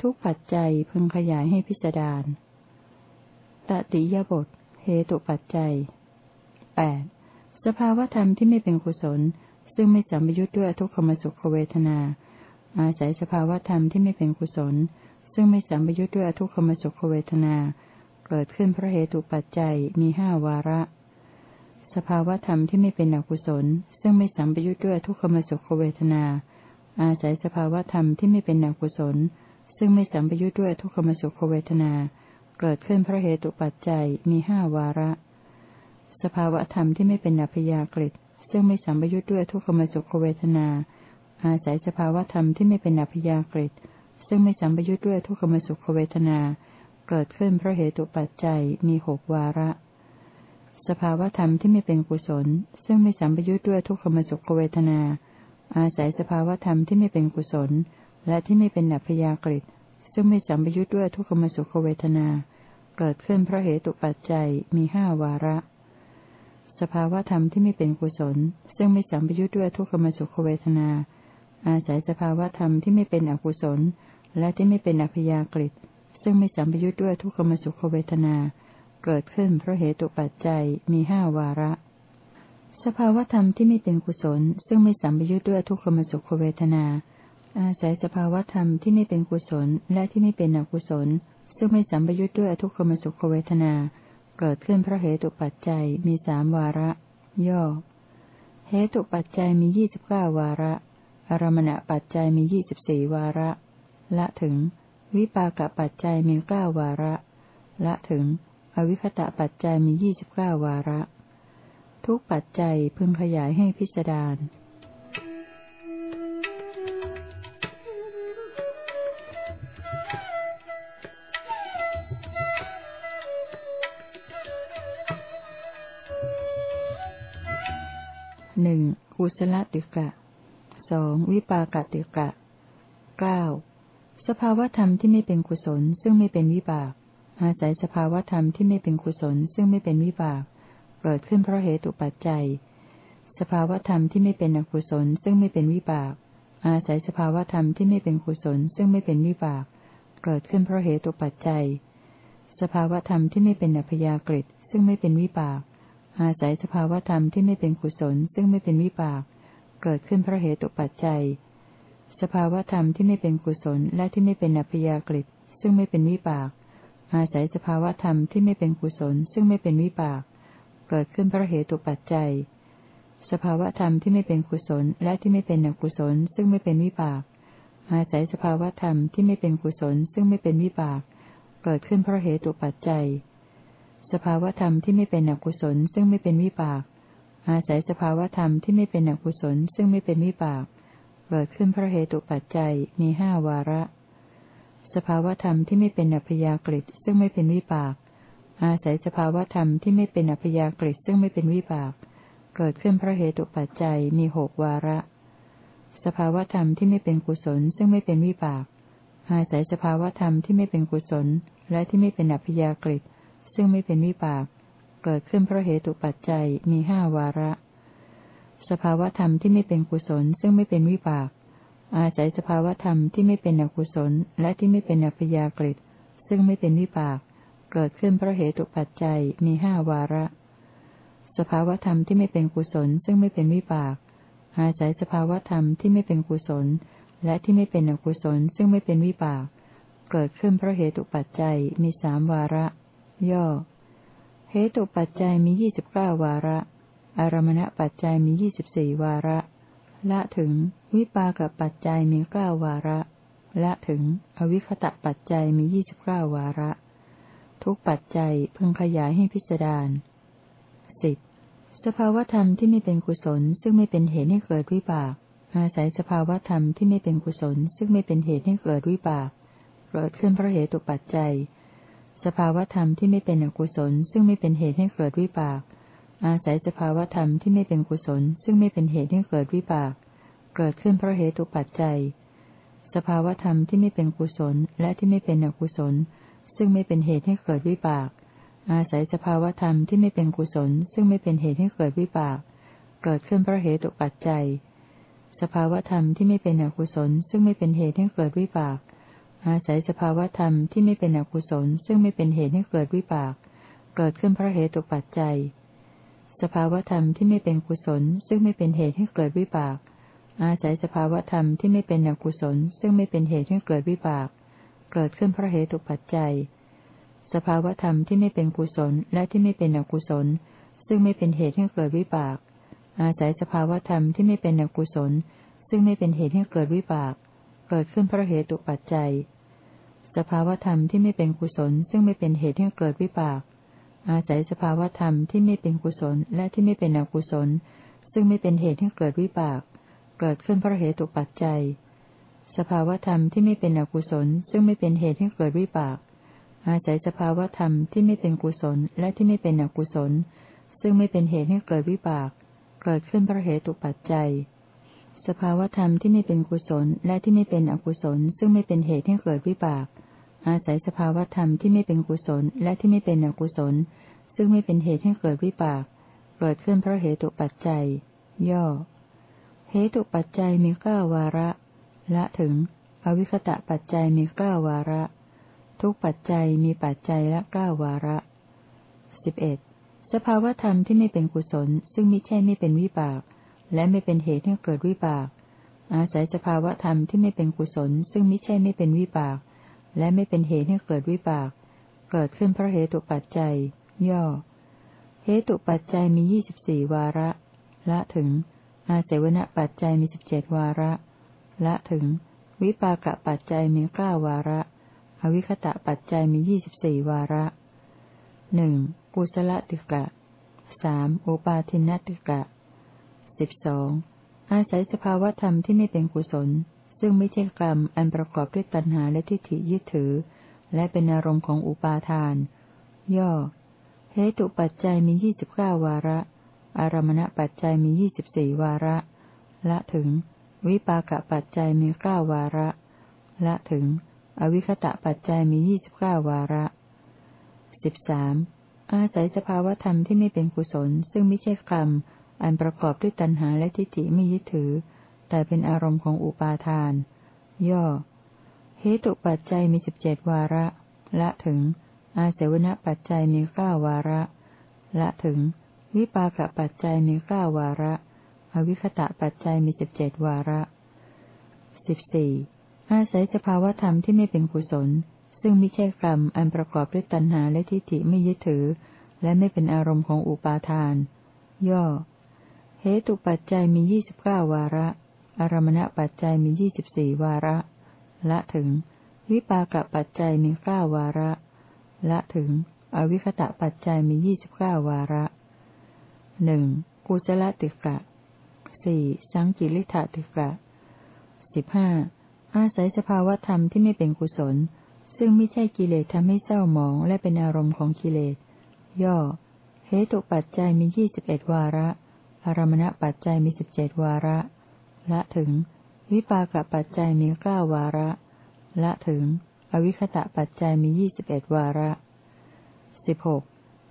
ทุกปัจจัยพึงขยายให้พิจารณาตติยบทเหตุปัจจัยแปดสภาวธรรมที่ไม่เป็นกุศล ซึ่งไม่สัมยุทธ์ด้วยทุกขมสุขเวทนา อาศัยสภาวธรรมที่ไม่เป็นกุศล ซึ่งไม่สัมยุทธ์ด้วยทุกขมสุขเวทนา เกิดขึ้นเพราะเหตุปัจจัยมีห้าวาระ สภาวธรรมที่ไม่เป็นอกุศล ซึ่งไม่สัมปยุทธ์ด้วยทุกขมสุขเวทนา อาศัยสภาวธรรมที่ไม่เป็นอกุศล ซึ่งไม่สัมปยุทธ์ด้วยทุกขมสุขเวทนา เกิดขึ้นเพราะเหตุปัจจัยมีห้าวาระ สภาวธรรมที่ไม่เป็นอัพยากฤิซึ่งไม่สัมปยุทธ์ด้วยทุกขมสุขเวทนา อาศัยสภาวธรรมที่ไม่เป็นอัพยากฤิซึ่งไม่สัมปยุทธ์ด้วยทุกขมสุขเวทนา เกิดขึ้นเพราะเหตุปัจจัยมีหกวาระ สภาวธรรมที่ไม่เป็นกุศล ซึ่งไม่สัมปยุทธ์ด้วยทุกขมสุขเวทนา อาศัยสภาวธรรมที่ไม่เป็นกุศล และที่ไม่เป็นอัพยากฤิซึ่งไม่สัมปยุทธ์ด้วยทุกขมสุขเวทนา เกิดขึ้นเพราะเหตุปัจจัยมีห้าวาระ สภาวธรรมที่ไม่เป็นกุศล ซึ่งไม่สัมปยุทธ์ด้วยทุกขมสุขเวทนา อาศัยสภาวธรรมที่ไม่เป็นอกุศล และที่ไม่เป็นอัพยากฤิซึ่งไม่สัมปยุทธ์ด้วยทุกขมสุขเวทนา เกิดขึ้นเพราะเหตุปัจจัยมีห้าวาระ สภาวธรรมที่ไม่เป็นกุศล ซึ่งไม่สัมยุทธ์ด้วยทุกขมสุขเวทนา อาศัยสภาวธรรมที่ไม่เป็นกุศลและที่ไม่เป็นอกุศล ซึ่งไม่สัมยุทธ์ด้วยทุกขมสุขเวทนา เกิดขึ้นเพราะเหตุปัจจัยมีสามวาระ ย่อ เหตุปัจจัยมียี่สิบเก้าวาระอารมณปัจจัยมียี่สิบสี่วาระ ละถึง วิปากปัจจัยมีเก้าวาระ ละถึง อวิคตะปัจจัยมียี่สิบเก้าวาระ ทุกปัจจัยพึงขยายให้พิจารณาหนึ่งกุศลติกะสองวิปากติกะเก้าสภาวธรรมที่ไม่เป็นกุศลซึ่งไม่เป็นวิบาก อาศัยสภาวธรรมที่ไม่เป็นกุศลซึ่งไม่เป็นวิบาก เกิดขึ้นเพราะเหตุปัจจัย สภาวธรรมที่ไม่เป็นอกุศลซึ่งไม่เป็นวิบาก อาศัยสภาวธรรมที่ไม่เป็นกุศลซึ่งไม่เป็นวิบาก เกิดขึ้นเพราะเหตุปัจจัย สภาวธรรมที่ไม่เป็นอัพยากฤิซึ่งไม่เป็นวิบาก อาศัยสภาวธรรมที่ไม่เป็นกุศลซึ่งไม่เป็นวิบาก เกิดขึ้นเพราะเหตุปัจจัย สภาวธรรมที่ไม่เป็นกุศลและที่ไม่เป็นอัพยากฤิซึ่งไม่เป็นวิบาก อาศัยสภาวะธรรมที่ไม่เป็นกุศลซึ่งไม่เป็นวิบาก เกิดขึ้นเพราะเหตุปัจจัย สภาวะธรรมที่ไม่เป็นกุศลและที่ไม่เป็นอกุศลซึ่งไม่เป็นวิบาก อาศัยสภาวะธรรมที่ไม่เป็นกุศลซึ่งไม่เป็นวิบาก เกิดขึ้นเพราะเหตุปัจจัย สภาวะธรรมที่ไม่เป็นอกุศลซึ่งไม่เป็นวิบาก อาศัยสภาวะธรรมที่ไม่เป็นอกุศลซึ่งไม่เป็นวิบาก เกิดขึ้นเพราะเหตุปัจจัยมีห้าวาระ สภาวธรรมที่ไม่เป็นอัพยากฤิซึ่งไม่เป็นวิบาก อาศัยสภาวธรรมที่ไม่เป็นอัพยากฤิซึ่งไม่เป็นวิบาก เกิดขึ้นเพราะเหตุปัจจัยมีหกวาระ สภาวธรรมที่ไม่เป็นกุศลซึ่งไม่เป็นวิบากออาศัยสภาวธรรมที่ไม่เป็นกุศล และที่ไม่เป็นอัพยากฤิซึ่งไม่เป็นวิบาก เกิดขึ้นเพราะเหตุปัจจัยมีห้าวาระ สภาวธรรมที่ไม่เป็นกุศลซึ่งไม่เป็นวิบาก อาศัยสภาวธรรมที่ไม่เป็นอกุศล และที่ไม่เป็นอัพยากฤิซึ่งไม่เป็นวิบาก เกิดขึ้นเพราะเหตุปัจจัยมีห้าวาระ สภาวธรรมที่ไม่เป็นกุศล ซึ่งไม่เป็นวิบาก อาศัยสภาวธรรมที่ไม่เป็นกุศล และที่ไม่เป็นอกุศล ซึ่งไม่เป็นวิบาก เกิดขึ้นเพราะเหตุปัจจัยมีสามวาระ ย่อ เหตุปัจจัยมียี่สิบเก้าวาระ อารมณปัจจัยมียี่สิบสี่วาระ ละถึง วิปากปัจจัยมีเก้าวาระ และถึง อวิคตะปัจจัยมียี่สิบเก้าวาระ ทุกปัจจัยพึงขยายให้พิจารณาสิบสภาวธรรมที่ไม่เป็นกุศล ซึ่งไม่เป็นเหตุให้เกิดวิบาก อาศัยสภาวธรรมที่ไม่เป็นกุศล ซึ่งไม่เป็นเหตุให้เกิดวิบากเกิดขึ้นเพราะเหตุปัจจัย สภาวธรรมที่ไม่เป็นอกุศล ซึ่งไม่เป็นเหตุให้เกิดวิบาก อาศัยสภาวธรรมที่ไม่เป็นกุศล ซึ่งไม่เป็นเหตุให้เกิดวิบาก เกิดขึ้นเพราะเหตุปัจจัย สภาวธรรมที่ไม่เป็นกุศลและที่ไม่เป็นอกุศล ซึ่งไม่เป็นเหตุให้เกิดวิบาก อาศัยสภาวธรรมที่ไม่เป็นกุศล ซึ่งไม่เป็นเหตุให้เกิดวิบาก เกิดขึ้นเพราะเหตุปัจจัย สภาวธรรมที่ไม่เป็นอกุศล ซึ่งไม่เป็นเหตุให้เกิดวิบาก อาศัยสภาวธรรมที่ไม่เป็นอกุศล ซึ่งไม่เป็นเหตุให้เกิดวิบาก เกิดขึ้นเพราะเหตุปัจจัยสภาวธรรมที่ไม่เป็นกุศล ซึ่งไม่เป็นเหตุให้เกิดวิบาก อาศัยสภาวธรรมที่ไม่เป็นอกุศล ซึ่งไม่เป็นเหตุให้เกิดวิบาก เกิดขึ้นเพราะเหตุปัจจัย สภาวธรรมที่ไม่เป็นกุศลและที่ไม่เป็นอกุศล ซึ่งไม่เป็นเหตุให้เกิดวิบาก อาศัยสภาวธรรมที่ไม่เป็นอกุศล ซึ่งไม่เป็นเหตุให้เกิดวิบาก เกิดขึ้นเพราะเหตุปัจจัย สภาวธรรมที่ไม่เป็นกุศล ซึ่งไม่เป็นเหตุให้เกิดวิบาก อาศัยสภาวธรรมที่ไม่เป็นกุศลและที่ไม่เป็นอกุศล ซึ่งไม่เป็นเหตุให้เกิดวิบากเเกิดขึ้นเพราะเหตุปัจจัย สภาวธรรมที่ไม่เป็นอกุศล ซึ่งไม่เป็นเหตุให้เกิดวิบาก อาศัยสภาวธรรมที่ไม่เป็นกุศลและที่ไม่เป็นอกุศล ซึ่งไม่เป็นเหตุให้เกิดวิบาก เกิดขึ้นเพราะเหตุปัจจัย สภาวธรรมที่ไม่เป็นกุศลและที่ไม่เป็นอกุศล ซึ่งไม่เป็นเหตุให้เกิดวิบาก อาศัยสภาวธรรมที่ไม่เป็นกุศลและที่ไม่เป็นอกุศล ซึ่งไม่เป็นเหตุให้เกิดวิบาก เกิดขึ้นเพราะเหตุปัจจัย ย่อ เหตุปัจจัยมีเก้าวาระ ละถึง อวิคตะปัจจัยมีเก้าวาระ ทุกปัจจัยมีปัจจัยละเก้าวาระสิบเอ็ดสภาวธรรมที่ไม่เป็นกุศล ซึ่งมิใช่ไม่เป็นวิบาก และไม่เป็นเหตุให้เกิดวิบาก อาศัยสภาวธรรมที่ไม่เป็นกุศล ซึ่งมิใช่ไม่เป็นวิบาก และไม่เป็นเหตุให้เกิดวิบาก เกิดขึ้นเพราะเหตุปัจจัย ย่อ เหตุปัจจัยมียี่สิบสี่วาระ ละถึง อาศัยวณปัจจัยมีสิบเจ็ดวาระ ละถึง วิปากปัจจัยมีเก้าวาระ อวิคตะปัจจัยมียี่สิบสี่วาระหนึ่งกุศลติกะสามโอปาทินติกะสิบสองอาศัยสภาวธรรมที่ไม่เป็นกุศล ซึ่งไม่ใช่กรรมอันประกอบด้วยตัณหาและทิฏฐิยึดถือ และเป็นอารมณ์ของอุปาทาน ย่อเหตุปัจจัยมียี่สิบเก้าวาระ อารมณปัจจัยมียี่สิบสี่วาระ ละถึง วิปากปัจจัยมีเก้าวาระ ละถึง อวิคตะปัจจัยมียี่สิบเก้าวาระสิบสามอาศัยสภาวธรรมที่ไม่เป็นกุศล ซึ่งไม่ใช่กรรม อันประกอบด้วยตัณหาและทิฏฐิไม่ยึดถือ แต่เป็นอารมณ์ของอุปาทาน ย่อ เหตุปัจจัยมีสิบเจ็ดวาระ ละถึง อาศัยวณปัจจัยมีเก้าวาระ ละถึง วิปากปัจจัยมีเก้าวาระ อวิคตะปัจจัยมีสิบเจ็ดวาระสิบสี่อาศัยสภาวธรรมที่ไม่เป็นกุศล ซึ่งไม่ใช่กรรมอันประกอบด้วยตัณหาและทิฏฐิไม่ยึดถือ และไม่เป็นอารมณ์ของอุปาทาน ย่อ เหตุปัจจัยมียี่สิบเก้าวาระ อารมณปัจจัยมียี่สิบสี่วาระ ละถึง วิปากปัจจัยมีเก้าวาระ ละถึง อวิคตะปัจจัยมียี่สิบเก้าวาระ หนึ่งกุศลติกะสี่สังกิริธาติกะสิบห้าอาศัยสภาวธรรมที่ไม่เป็นกุศล ซึ่งไม่ใช่กิเลสทำให้เศร้าหมองและเป็นอารมณ์ของกิเลส ย่อ เหตุปัจจัยมียี่สิบเอ็ดวาระ อารมณปัจจัยมีสิบเจ็ดวาระ ละถึง วิปากปัจจัยมีเก้าวาระ ละถึง อวิคตะปัจจัยมียี่สิบเอ็ดวาระสิบหก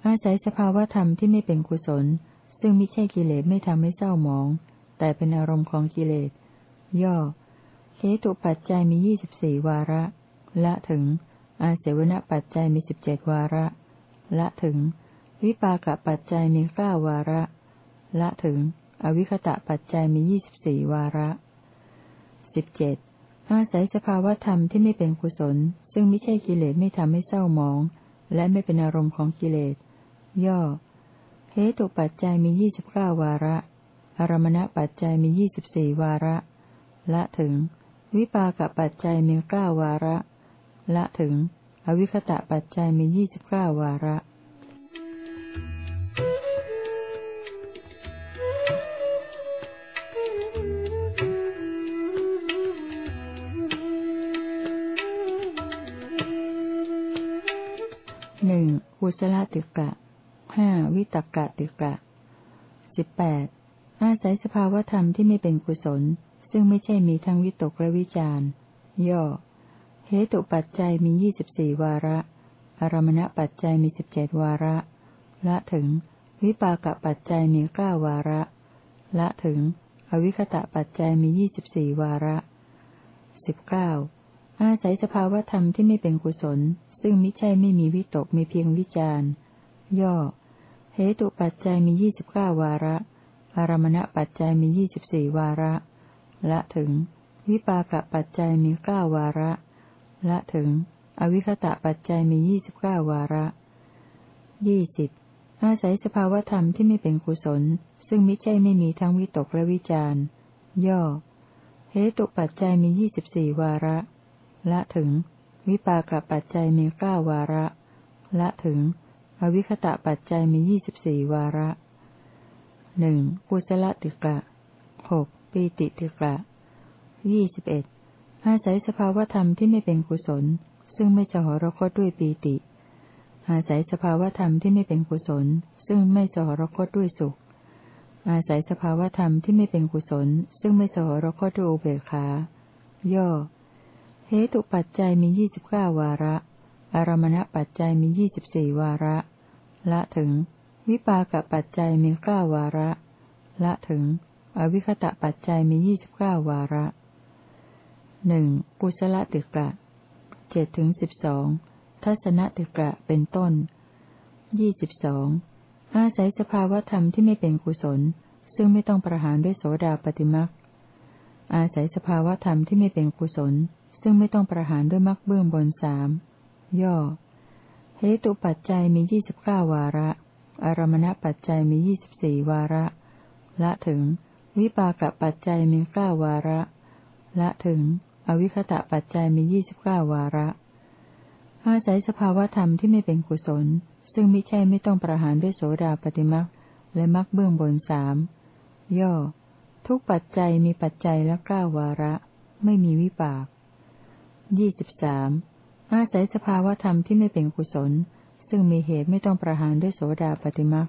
อาศัยสภาวธรรมที่ไม่เป็นกุศล ซึ่งไม่ใช่กิเลสไม่ทำให้เศร้าหมอง แต่เป็นอารมณ์ของกิเลส ย่อเหตุปัจจัยมียี่สิบสี่วาระ ละถึง อาเสวนปัจจัยมีสิบเจ็ดวาระ ละถึง วิปากปัจจัยมีเก้าวาระ ละถึง อวิคตะปัจจัยมียี่สิบสี่วาระสิบเจ็ดอาศัยสภาวธรรมที่ไม่เป็นกุศล ซึ่งไม่ใช่กิเลสไม่ทำให้เศร้าหมอง และไม่เป็นอารมณ์ของกิเลส ย่อ เหตุปัจจัยมียี่สิบเก้าวาระ อารมณปัจจัยมียี่สิบสี่วาระ ละถึง วิปากปัจจัยมีเก้าวาระ ละถึง อวิคตะปัจจัยมียี่สิบเก้าวาระหนึ่งกุศลติกะ ห้าวิตกะติกะสิบแปดอาศัยสภาวธรรมที่ไม่เป็นกุศล ซึ่งไม่ใช่มีทั้งวิตกและวิจารย่อ เหตุปัจจัยมียี่สิบสี่วาระ อารมณปัจจัยมีสิบเจ็ดวาระ ละถึง วิปากปัจจัยมีเก้าวาระ ละถึง อวิคตะปัจจัยมียี่สิบสี่วาระสิบเก้าอาศัยสภาวธรรมที่ไม่เป็นกุศล ซึ่งมิใช่ไม่มีวิตกมีเพียงวิจารย่อ เหตุปัจจัยมียี่สิบเก้าวาระ อารมณปัจจัยมียี่สิบสี่วาระ ละถึง วิปากปัจจัยมีเก้าวาระ ละถึง อวิคตะปัจจัยมียี่สิบเก้าวาระยี่สิบอาศัยสภาวธรรมที่ไม่เป็นกุศล ซึ่งมิใช่ไม่มีทั้งวิตกและวิจารย่อ เหตุปัจจัยมียี่สิบสี่วาระ ละถึง วิปากปัจจัยมีเก้าวาระ ละถึง อวิคตะปัจจัยมียี่สิบสี่วาระหนึ่งกุศลติกะหกปีติติกะยี่สิบเอ็ดอาศัยสภาวธรรมที่ไม่เป็นกุศล ซึ่งไม่สหรคตด้วยปีติ อาศัยสภาวธรรมที่ไม่เป็นกุศล ซึ่งไม่สหรคตด้วยสุข อาศัยสภาวธรรมที่ไม่เป็นกุศล ซึ่งไม่สหรคตด้วยอุเบกขา ย่อ เหตุปัจจัยมียี่สิบเก้าวาระ อารมณปัจจัยมียี่สิบสี่วาระ ละถึง วิปากปัจจัยมีเก้าวาระ ละถึง อวิคตะปัจจัยมียี่สิบเก้าวาระหนึ่งปุชละติกะเจ็ดถึงสิบสองทัศนติกะเป็นต้นยี่สิบสองอาศัยสภาวธรรมที่ไม่เป็นกุศล ซึ่งไม่ต้องประหารด้วยโสดาปฏิมักอาศัยสภาวธรรมที่ไม่เป็นกุศล ซึ่งไม่ต้องประหารด้วยมรรคเบื้องบนสาม ย่อเหตุปัจจัยมียี่สิบเก้าวาระ อารมณปัจจัยมียี่สิบสี่วาระ ละถึง วิปากปัจจัยมีเก้าวาระ ละถึง อวิคตะปัจจัยมียี่สิบเก้าวาระ อาศัยสภาวธรรมที่ไม่เป็นกุศล ซึ่งไม่ใช่ไม่ต้องประหารด้วยโสดาปฏิมักและมักเบื้องบนสามย่อ ทุกปัจจัยมีปัจจัยละเก้าวาระ ไม่มีวิปากยี่สิบสาม อาศัยสภาวธรรมที่ไม่เป็นกุศล ซึ่งมีเหตุไม่ต้องประหารด้วยโสดาปฏิมัก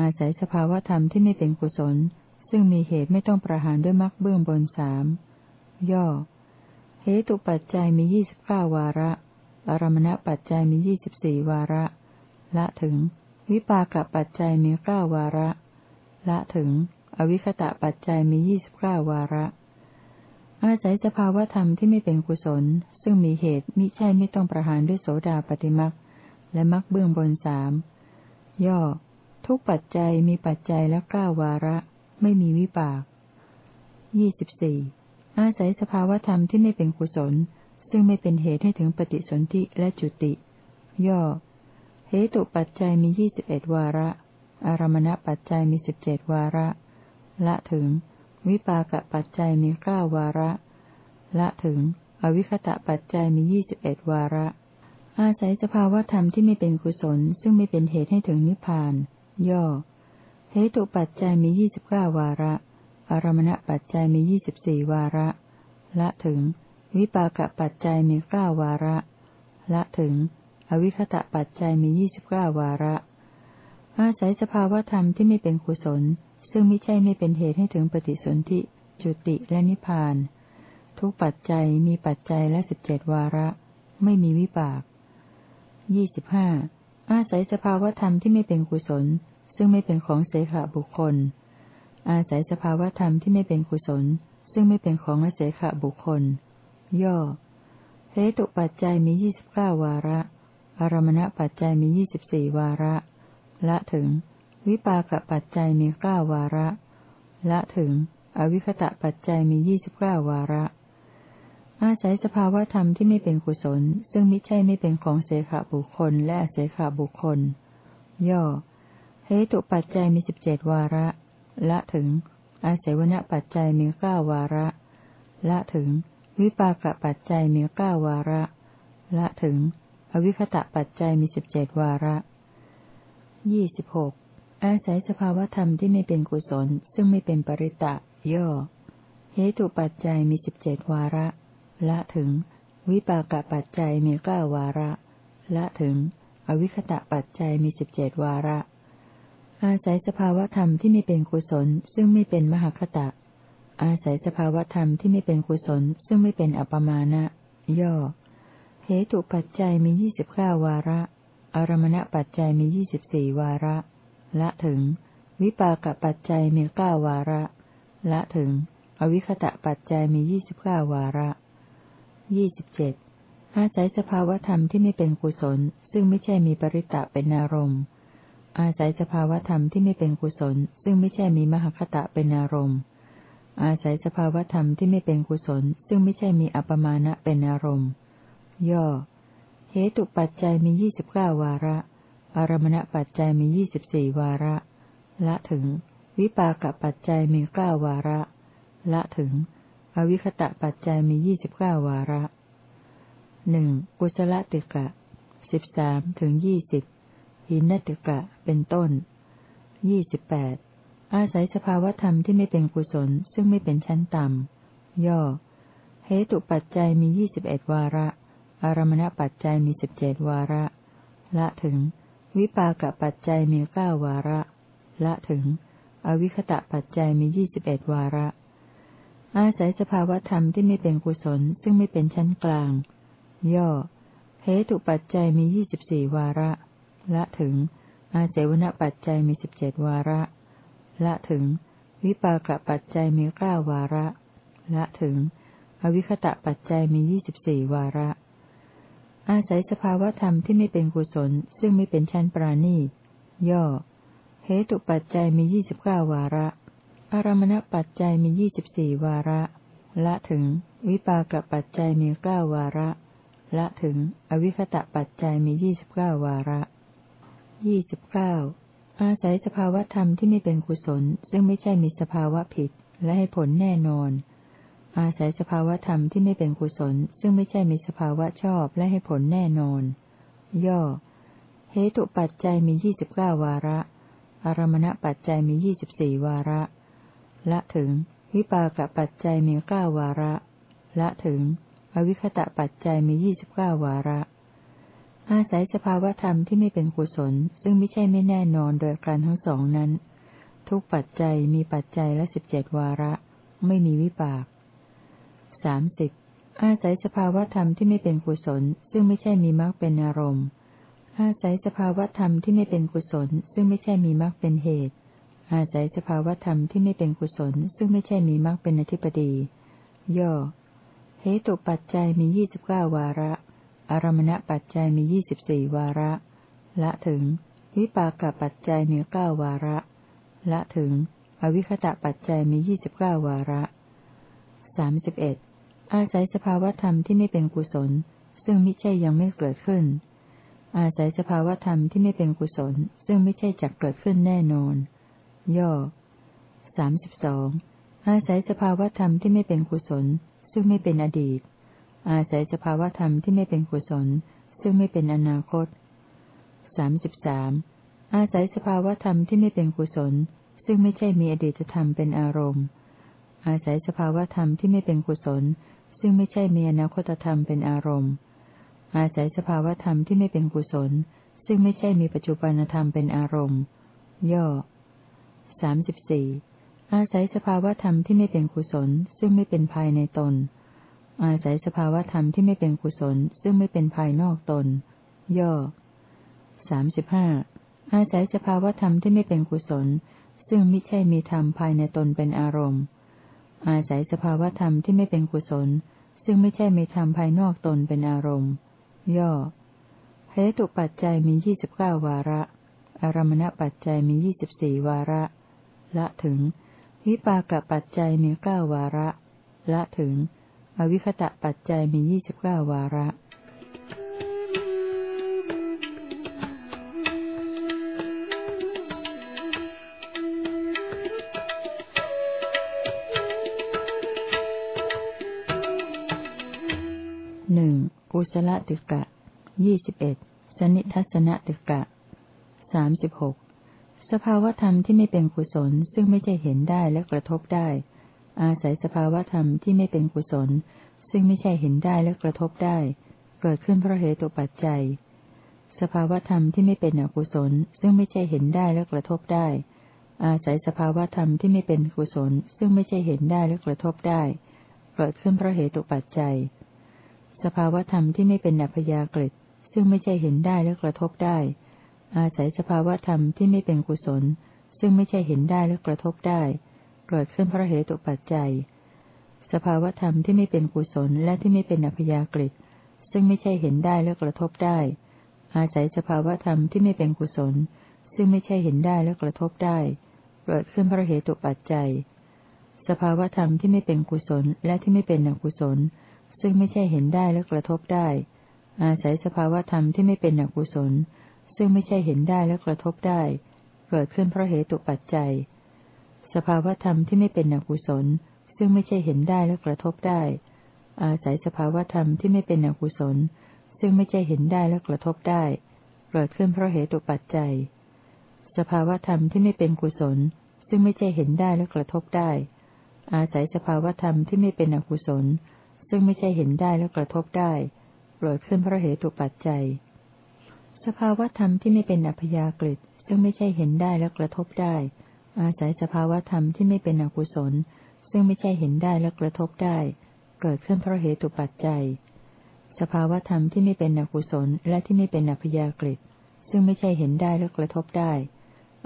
อาศัยสภาวธรรมที่ไม่เป็นกุศล ซึ่งมีเหตุไม่ต้องประหารด้วยมักเบื้องบนสามย่อ เหตุปัจจัยมียี่สิบเก้าวาระ อารมณปัจจัยมียี่สิบสี่วาระ ละถึง วิปากปัจจัยมีเก้าวาระ ละถึง อวิคตะปัจจัยมียี่สิบเก้าวาระ อาศัยสภาวธรรมที่ไม่เป็นกุศล ซึ่งมีเหตุมิใช่ไม่ต้องประหารด้วยโสดาปฏิมักและมักเบื้องบนสามย่อ ทุกปัจจัยมีปัจจัยและเก้าวาระ ไม่มีวิปากยี่สิบสี่อาศัยสภาวธรรมที่ไม่เป็นกุศล ซึ่งไม่เป็นเหตุให้ถึงปฏิสนธิและจุติ ย่อ เหตุปัจจัยมียี่สิบเอ็ดวาระ อารมณปัจจัยมีสิบเจ็ดวาระ ละถึง วิปากปัจจัยมีเก้าวาระ ละถึง อวิคตะปัจจัยมียี่สิบเอ็ดวาระ อาศัยสภาวธรรมที่ไม่เป็นกุศล ซึ่งไม่เป็นเหตุให้ถึงนิพพาน ย่อ เหตุปัจจัยมียี่สิบเก้าวาระ อารมณปัจจัยมียี่สิบสี่วาระ ละถึง วิปากปัจจัยมีเก้าวาระ ละถึง อวิคตะปัจจัยมียี่สิบเก้าวาระ อาศัยสภาวธรรมที่ไม่เป็นกุศล ซึ่งไม่ใช่ไม่เป็นเหตุให้ถึงปฏิสนธิจุติและนิพพาน ทุกปัจจัยมีปัจจัยละสิบเจ็ดวาระ ไม่มีวิบากยี่สิบห้าอาศัยสภาวธรรมที่ไม่เป็นกุศล ซึ่งไม่เป็นของเสขบุคคล อาศัยสภาวธรรมที่ไม่เป็นกุศล ซึ่งไม่เป็นของเสขบุคคล ย่อเหตุปัจจัยมียี่สิบเก้าวาระ อารมณปัจจัยมียี่สิบสี่วาระ ละถึง วิปากปัจจัยมีเก้าวาระ ละถึง อวิคตะปัจจัยมียี่สิบเก้าวาระ อาศัยสภาวธรรมที่ไม่เป็นกุศล ซึ่งมิใช่ไม่เป็นของเสขบุคคล และเสขบุคคล ย่อเหตุปัจจัยมีสิบเจ็ดวาระ ละถึง อาศัยวณปัจจัยมีเก้าวาระ ละถึง วิปากปัจจัยมีเก้าวาระ ละถึง อวิคตะปัจจัยมีสิบเจ็ดวาระยี่สิบหกอาศัยสภาวธรรมที่ไม่เป็นกุศล ซึ่งไม่เป็นปริตะ ย่อเหตุปัจจัยมีสิบเจ็ดวาระ ละถึง วิปากปัจจัยมีเก้าวาระ ละถึง อวิคตะปัจจัยมีสิบเจ็ดวาระ อาศัยสภาวธรรมที่ไม่เป็นกุศลซึ่งไม่เป็นมหคตะ อาศัยสภาวธรรมที่ไม่เป็นกุศลซึ่งไม่เป็นอัปมาณะ ย่อ เหตุปัจจัยมียี่สิบเก้าวาระ อารมณปัจจัยมียี่สิบสี่วาระ ละถึง วิปากปัจจัยมีเก้าวาระ ละถึง อวิคตะปัจจัยมียี่สิบเก้าวาระ ยี่สิบเจ็ดอาศัยสภาวธรรมที่ไม่เป็นกุศล ซึ่งไม่ใช่มีปริตะเป็นอารมณ์ อาศัยสภาวธรรมที่ไม่เป็นกุศล ซึ่งไม่ใช่มีมหคตะเป็นอารมณ์ อาศัยสภาวธรรมที่ไม่เป็นกุศล ซึ่งไม่ใช่มีอัปมาณะเป็นอารมณ์ ย่อ เหตุปัจจัยมียี่สิบเก้าวาระ อารมณปัจจัยมียี่สิบสี่วาระ ละถึง วิปากปัจจัยมีเก้าวาระ ละถึง อวิคตะปัจจัยมียี่สิบเก้าวาระหนึ่งกุศลติกะสิบสามถึงยี่สิบหินติกะเป็นต้นยี่สิบแปดอาศัยสภาวธรรมที่ไม่เป็นกุศลซึ่งไม่เป็นชั้นต่ำ ย่อ เหตุปัจจัยมียี่สิบเอ็ดวาระ อารมณปัจจัยมีสิบเจ็ดวาระ ละถึง วิปากปัจจัยมีเก้าวาระ ละถึง อวิคตะปัจจัยมียี่สิบเอ็ดวาระ อาศัยสภาวธรรมที่ไม่เป็นกุศล ซึ่งไม่เป็นชั้นกลาง ย่อเหตุปัจจัยมียี่สิบสี่วาระ ละถึง อาศัยวณปัจจัยมีสิบเจ็ดวาระ ละถึง วิปากปัจจัยมีเก้าวาระ ละถึง อวิคตะปัจจัยมียี่สิบสี่วาระ อาศัยสภาวธรรมที่ไม่เป็นกุศล ซึ่งไม่เป็นชั้นปราณีย่อเหตุปัจจัยมียี่สิบเก้าวาระ อารมณปัจจัยมียี่สิบสี่วาระ ละถึง วิปากปัจจัยมีเก้าวาระ ละถึง อวิคตะปัจจัยมียี่สิบเก้าวาระยี่สิบเก้าอาศัยสภาวธรรมที่ไม่เป็นกุศล ซึ่งไม่ใช่มีสภาวะผิด และให้ผลแน่นอน อาศัยสภาวธรรมที่ไม่เป็นกุศล ซึ่งไม่ใช่มีสภาวะชอบและให้ผลแน่นอน ย่อ เหตุปัจจัยมียี่สิบเก้าวาระ อารมณปัจจัยมียี่สิบสี่วาระ ละถึง วิปากปัจจัยมีเก้าวาระ ละถึง อวิคตะปัจจัยมียี่สิบเก้าวาระ อาศัยสภาวธรรมที่ไม่เป็นกุศล ซึ่งไม่ใช่ไม่แน่นอนโดยการทั้งสองนั้น ทุกปัจจัยมีปัจจัยละสิบเจ็ดวาระ ไม่มีวิปากสามสิบอาศัยสภาวธรรมที่ไม่เป็นกุศล ซึ่งไม่ใช่มีมรรคเป็นอารมณ์ อาศัยสภาวธรรมที่ไม่เป็นกุศล ซึ่งไม่ใช่มีมรรคเป็นเหตุ อาศัยสภาวธรรมที่ไม่เป็นกุศล ซึ่งไม่ใช่มีมรรคเป็นอธิปดี ย่อ เหตุปัจจัยมียี่สิบเก้าวาระ อารมณปัจจัยมียี่สิบสี่วาระ ละถึง วิปากปัจจัยมีเก้าวาระ ละถึง อวิคตะปัจจัยมียี่สิบเก้าวาระสามสิบเอ็ดอาศัยสภาวธรรมที่ไม่เป็นกุศล ซึ่งไม่ใช่ยังไม่เกิดขึ้น อาศัยสภาวธรรมที่ไม่เป็นกุศล ซึ่งไม่ใช่จักเกิดขึ้นแน่นอน ย่อสามสิบสองอาศัยสภาวธรรมที่ไม่เป็นกุศล ซึ่งไม่เป็นอดีต อาศัยสภาวธรรมที่ไม่เป็นกุศล ซึ่งไม่เป็นอนาคตสามสิบสามอาศัยสภาวธรรมที่ไม่เป็นกุศล ซึ่งไม่ใช่มีอดีตธรรมเป็นอารมณ์ อาศัยสภาวธรรมที่ไม่เป็นกุศล ซึ่งไม่ใช่มีอนาคตธรรมเป็นอารมณ์ อาศัยสภาวธรรมที่ไม่เป็นกุศล ซึ่งไม่ใช่มีปัจจุบันธรรมเป็นอารมณ์ ย่อ สามสิบสี่อาศัยสภาวธรรมที่ไม่เป็นกุศล ซึ่งไม่เป็นภายในตน อาศัยสภาวธรรมที่ไม่เป็นกุศล ซึ่งไม่เป็นภายนอกตน ย่อสามสิบห้าอาศัยสภาวธรรมที่ไม่เป็นกุศล ซึ่งไมิใช่มีธรรมภายในตนเป็นอารมณ์ อาศัยสภาวธรรมที่ไม่เป็นกุศล ซึ่งไม่ใช่มีธรรมภายนอกตนเป็นอารมณ์ ย่อเหตุปัจจัยมียี่สิบเก้าวาระ อารมณปัจจัยมียี่สิบสี่วาระ ละถึง วิปากปัจจัยมีเก้าวาระ ละถึง อวิคตะปัจจัยมียี่สิบเก้าวาระหนึ่งกุศลติกะยี่สิบเอ็ดสนิทัศนติกะสามสิบหก สภาวธรรมที่ไม่เป็นกุศลซึ่งไม่ใช่เห็นได้และกระทบได้ อาศัยสภาวธรรมที่ไม่เป็นกุศล ซึ่งไม่ใช่เห็นได้และกระทบได้ เกิดขึ้นเพราะเหตุปัจจัย สภาวธรรมที่ไม่เป็นอกุศล ซึ่งไม่ใช่เห็นได้และกระทบได้ อาศัยสภาวธรรมที่ไม่เป็นกุศล ซึ่งไม่ใช่เห็นได้และกระทบได้ เกิดขึ้นเพราะเหตุปัจจัย สภาวธรรมที่ไม่เป็นอัพยากฤิซึ่งไม่ใช่เห็นได้และกระทบได้ อาศัยสภาวธรรมที่ไม่เป็นกุศล ซึ่งไม่ใช่เห็นได้และกระทบได้ เกิดขึ้นเพราะเหตุปัจจัย สภาวธรรมที่ไม่เป็นกุศลและที่ไม่เป็นอัพยากฤิซึ่งไม่ใช่เห็นได้และกระทบได้ อาศัยสภาวธรรมที่ไม่เป็นกุศล ซึ่งไม่ใช่เห็นได้และกระทบได้ เกิดขึ้นเพราะเหตุปัจจัย สภาวธรรมที่ไม่เป็นกุศลและที่ไม่เป็นอกุศล ซึ่งไม่ใช่เห็นได้และกระทบได้ อาศัยสภาวธรรมที่ไม่เป็นอกุศล ซึ่งไม่ใช่เห็นได้และกระทบได้ เกิดขึ้นเพราะเหตุปัจจัย สภาวธรรมที่ไม่เป็นอกุศล ซึ่งไม่ใช่เห็นได้และกระทบได้ อาศัยสภาวธรรมที่ไม่เป็นอกุศล ซึ่งไม่ใช่เห็นได้และกระทบได้ เกิดขึ้นเพราะเหตุปัจจัย สภาวธรรมที่ไม่เป็นกุศล ซึ่งไม่ใช่เห็นได้และกระทบได้ อาศัยสภาวธรรมที่ไม่เป็นอกุศล ซึ่งไม่ใช่เห็นได้และกระทบได้ เกิดขึ้นเพราะเหตุปัจจัย สภาวธรรมที่ไม่เป็นอัพยากฤิซึ่งไม่ใช่เห็นได้และกระทบได้ อาศัยสภาวธรรมที่ไม่เป็นอกุศล ซึ่งไม่ใช่เห็นได้และกระทบได้ เกิดขึ้นเพราะเหตุปัจจัย สภาวธรรมที่ไม่เป็นอกุศลและที่ไม่เป็นอัพยากฤิซึ่งไม่ใช่เห็นได้และกระทบได้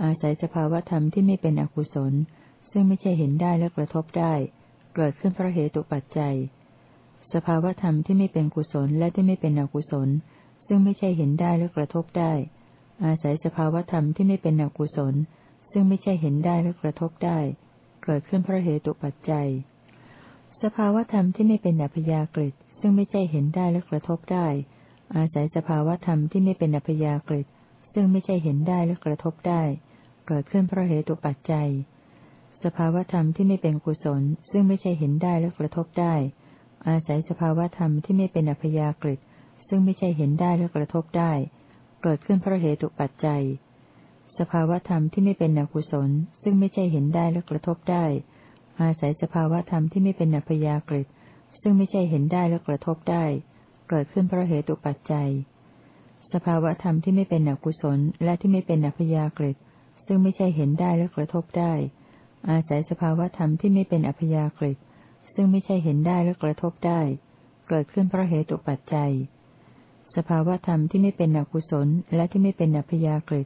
อาศัยสภาวธรรมที่ไม่เป็นอกุศล ซึ่งไม่ใช่เห็นได้และกระทบได้ เกิดขึ้นเพราะเหตุปัจจัย สภาวธรรมที่ไม่เป็นกุศลและที่ไม่เป็นอกุศล ซึ่งไม่ใช่เห็นได้และกระทบได้ อาศัยสภาวธรรมที่ไม่เป็นอกุศล ซึ่งไม่ใช่เห็นได้และกระทบได้ เกิดขึ้นเพราะเหตุปัจจัย สภาวธรรมที่ไม่เป็นอัพยากฤิซึ่งไม่ใช่เห็นได้และกระทบได้ อาศัยสภาวธรรมที่ไม่เป็นอัพยากฤิซึ่งไม่ใช่เห็นได้และกระทบได้ เกิดขึ้นเพราะเหตุปัจจัย สภาวธรรมที่ไม่เป็นกุศล ซึ่งไม่ใช่เห็นได้และกระทบได้ อาศัยสภาวธรรมที่ไม่เป็นอัพยากฤิ ซึ่งไม่ใช่เห็นได้และกระทบได้ เกิดขึ้นเพราะเหตุปัจจัย สภาวธรรมที่ไม่เป็นอกุศล ซึ่งไม่ใช่เห็นได้และกระทบได้ อาศัยสภาวธรรมที่ไม่เป็นอัพยากฤิซึ่งไม่ใช่เห็นได้และกระทบได้ เกิดขึ้นเพราะเหตุปัจจัย สภาวธรรมที่ไม่เป็นอกุศลและที่ไม่เป็นอัพยากฤิซึ่งไม่ใช่เห็นได้และกระทบได้ อาศัยสภาวธรรมที่ไม่เป็นอัพยากฤิซึ่งไม่ใช่เห็นได้และกระทบได้ เกิดขึ้นเพราะเหตุปัจจัย สภาวธรรมที่ไม่เป็นอกุศลและที่ไม่เป็นอัพยากฤิ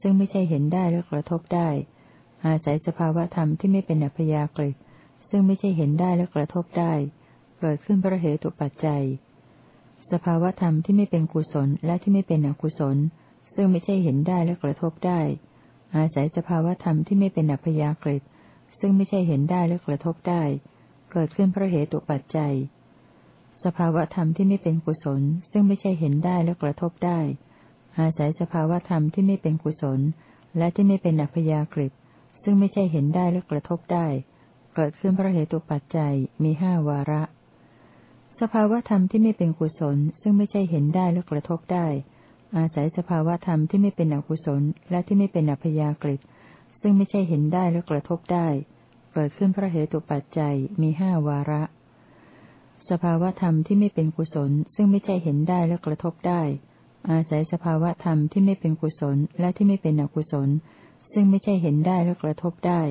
ซึ่งไม่ใช่เห็นได้และกระทบได้ อาศัยสภาวธรรมที่ไม่เป็นอัพยากฤิซึ่งไม่ใช่เห็นได้และกระทบได้ เกิดขึ้นเพราะเหตุปัจจัย สภาวธรรมที่ไม่เป็นกุศลและที่ไม่เป็นอกุศล ซึ่งไม่ใช่เห็นได้และกระทบได้ อาศัยสภาวธรรมที่ไม่เป็นอัพยากฤิซึ่งไม่ใช่เห็นได้และกระทบได้ เกิดขึ้นเพราะเหตุปัจจัย สภาวธรรมที่ไม่เป็นกุศล ซึ่งไม่ใช่เห็นได้และกระทบได้ อาศัยสภาวธรรมที่ไม่เป็นกุศล และที่ไม่เป็นอัพยากฤิซึ่งไม่ใช่เห็นได้และกระทบได้ เกิดขึ้นเพราะเหตุปัจจัยมีห้าวาระ สภาวธรรมที่ไม่เป็นกุศล ซึ่งไม่ใช่เห็นได้และกระทบได้ อาศัยสภาวธรรมที่ไม่เป็นอกุศล และที่ไม่เป็นอัพยากฤิซึ่งไม่ใช่เห็นได้และกระทบได้ เกิดขึ้นเพราะเหตุปัจจัยมีห้าวาระ สภาวธรรมที่ไม่เป็นกุศล ซึ่งไม่ใช่เห็นได้และกระทบได้ อาศัยสภาวธรรมที่ไม่เป็นกุศลและที่ไม่เป็นอกุศล ซึ่งไม่ใช่เห็นได้และกระทบได้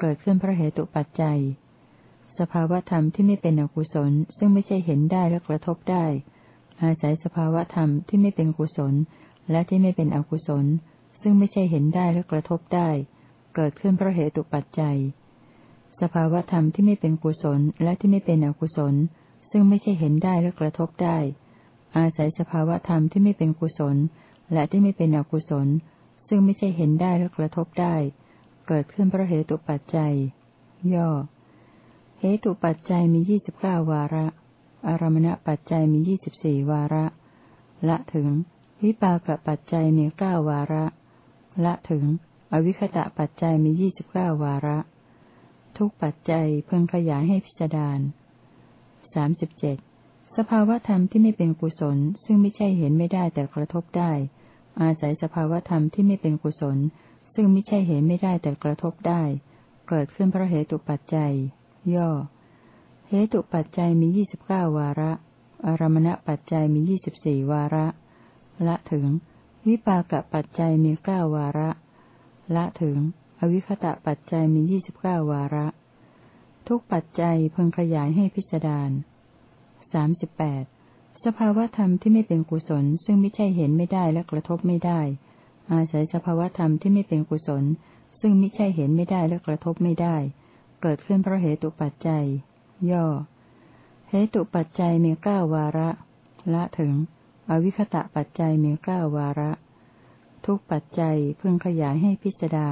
เกิดขึ้นเพราะเหตุปัจจัย สภาวธรรมที่ไม่เป็นอกุศล ซึ่งไม่ใช่เห็นได้และกระทบได้ อาศัยสภาวธรรมที่ไม่เป็นกุศล และที่ไม่เป็นอกุศล ซึ่งไม่ใช่เห็นได้และกระทบได้ เกิดขึ้นเพราะเหตุปัจจัย สภาวธรรมที่ไม่เป็นกุศลและที่ไม่เป็นอกุศล ซึ่งไม่ใช่เห็นได้และกระทบได้ อาศัยสภาวธรรมที่ไม่เป็นกุศล และที่ไม่เป็นอกุศล ซึ่งไม่ใช่เห็นได้และกระทบได้ เกิดขึ้นเพราะเหตุปัจจัย ย่อ เหตุปัจจัยมียี่สิบเก้าวาระ อารมณปัจจัยมียี่สิบสี่วาระ ละถึง วิปากปัจจัยมีเก้าวาระ ละถึง อวิคตะปัจจัยมียี่สิบเก้าวาระ ทุกปัจจัยเพิ่งขยายให้พิจารณา สามสิบเจ็ดสภาวธรรมที่ไม่เป็นกุศล ซึ่งไม่ใช่เห็นไม่ได้แต่กระทบได้ อาศัยสภาวธรรมที่ไม่เป็นกุศล ซึ่งไม่ใช่เห็นไม่ได้แต่กระทบได้ เกิดขึ้นเพราะเหตุปัจจัย ย่อ เหตุปัจจัยมียี่สิบเก้าวาระ อารมณปัจจัยมียี่สิบสี่วาระ ละถึง วิปากปัจจัยมีเก้าวาระ ละถึง อวิคตะปัจจัยมียี่สิบเก้าวาระ ทุกปัจจัยพิ่งขยายให้พิจารณาสามสิบแปดสภาวธรรมที่ไม่เป็นกุศล ซึ่งไม่ใช่เห็นไม่ได้และกระทบไม่ได้ อาศัยสภาวธรรมที่ไม่เป็นกุศล ซึ่งไม่ใช่เห็นไม่ได้และกระทบไม่ได้ เกิดขึ้นเพราะเหตุปัจจัย ย่อ เหตุปัจจัยมีเก้าวาระ ละถึง อวิคตะปัจจัยมีเก้าวาระ ทุกปัจจัยพึงขยายให้พิจารณา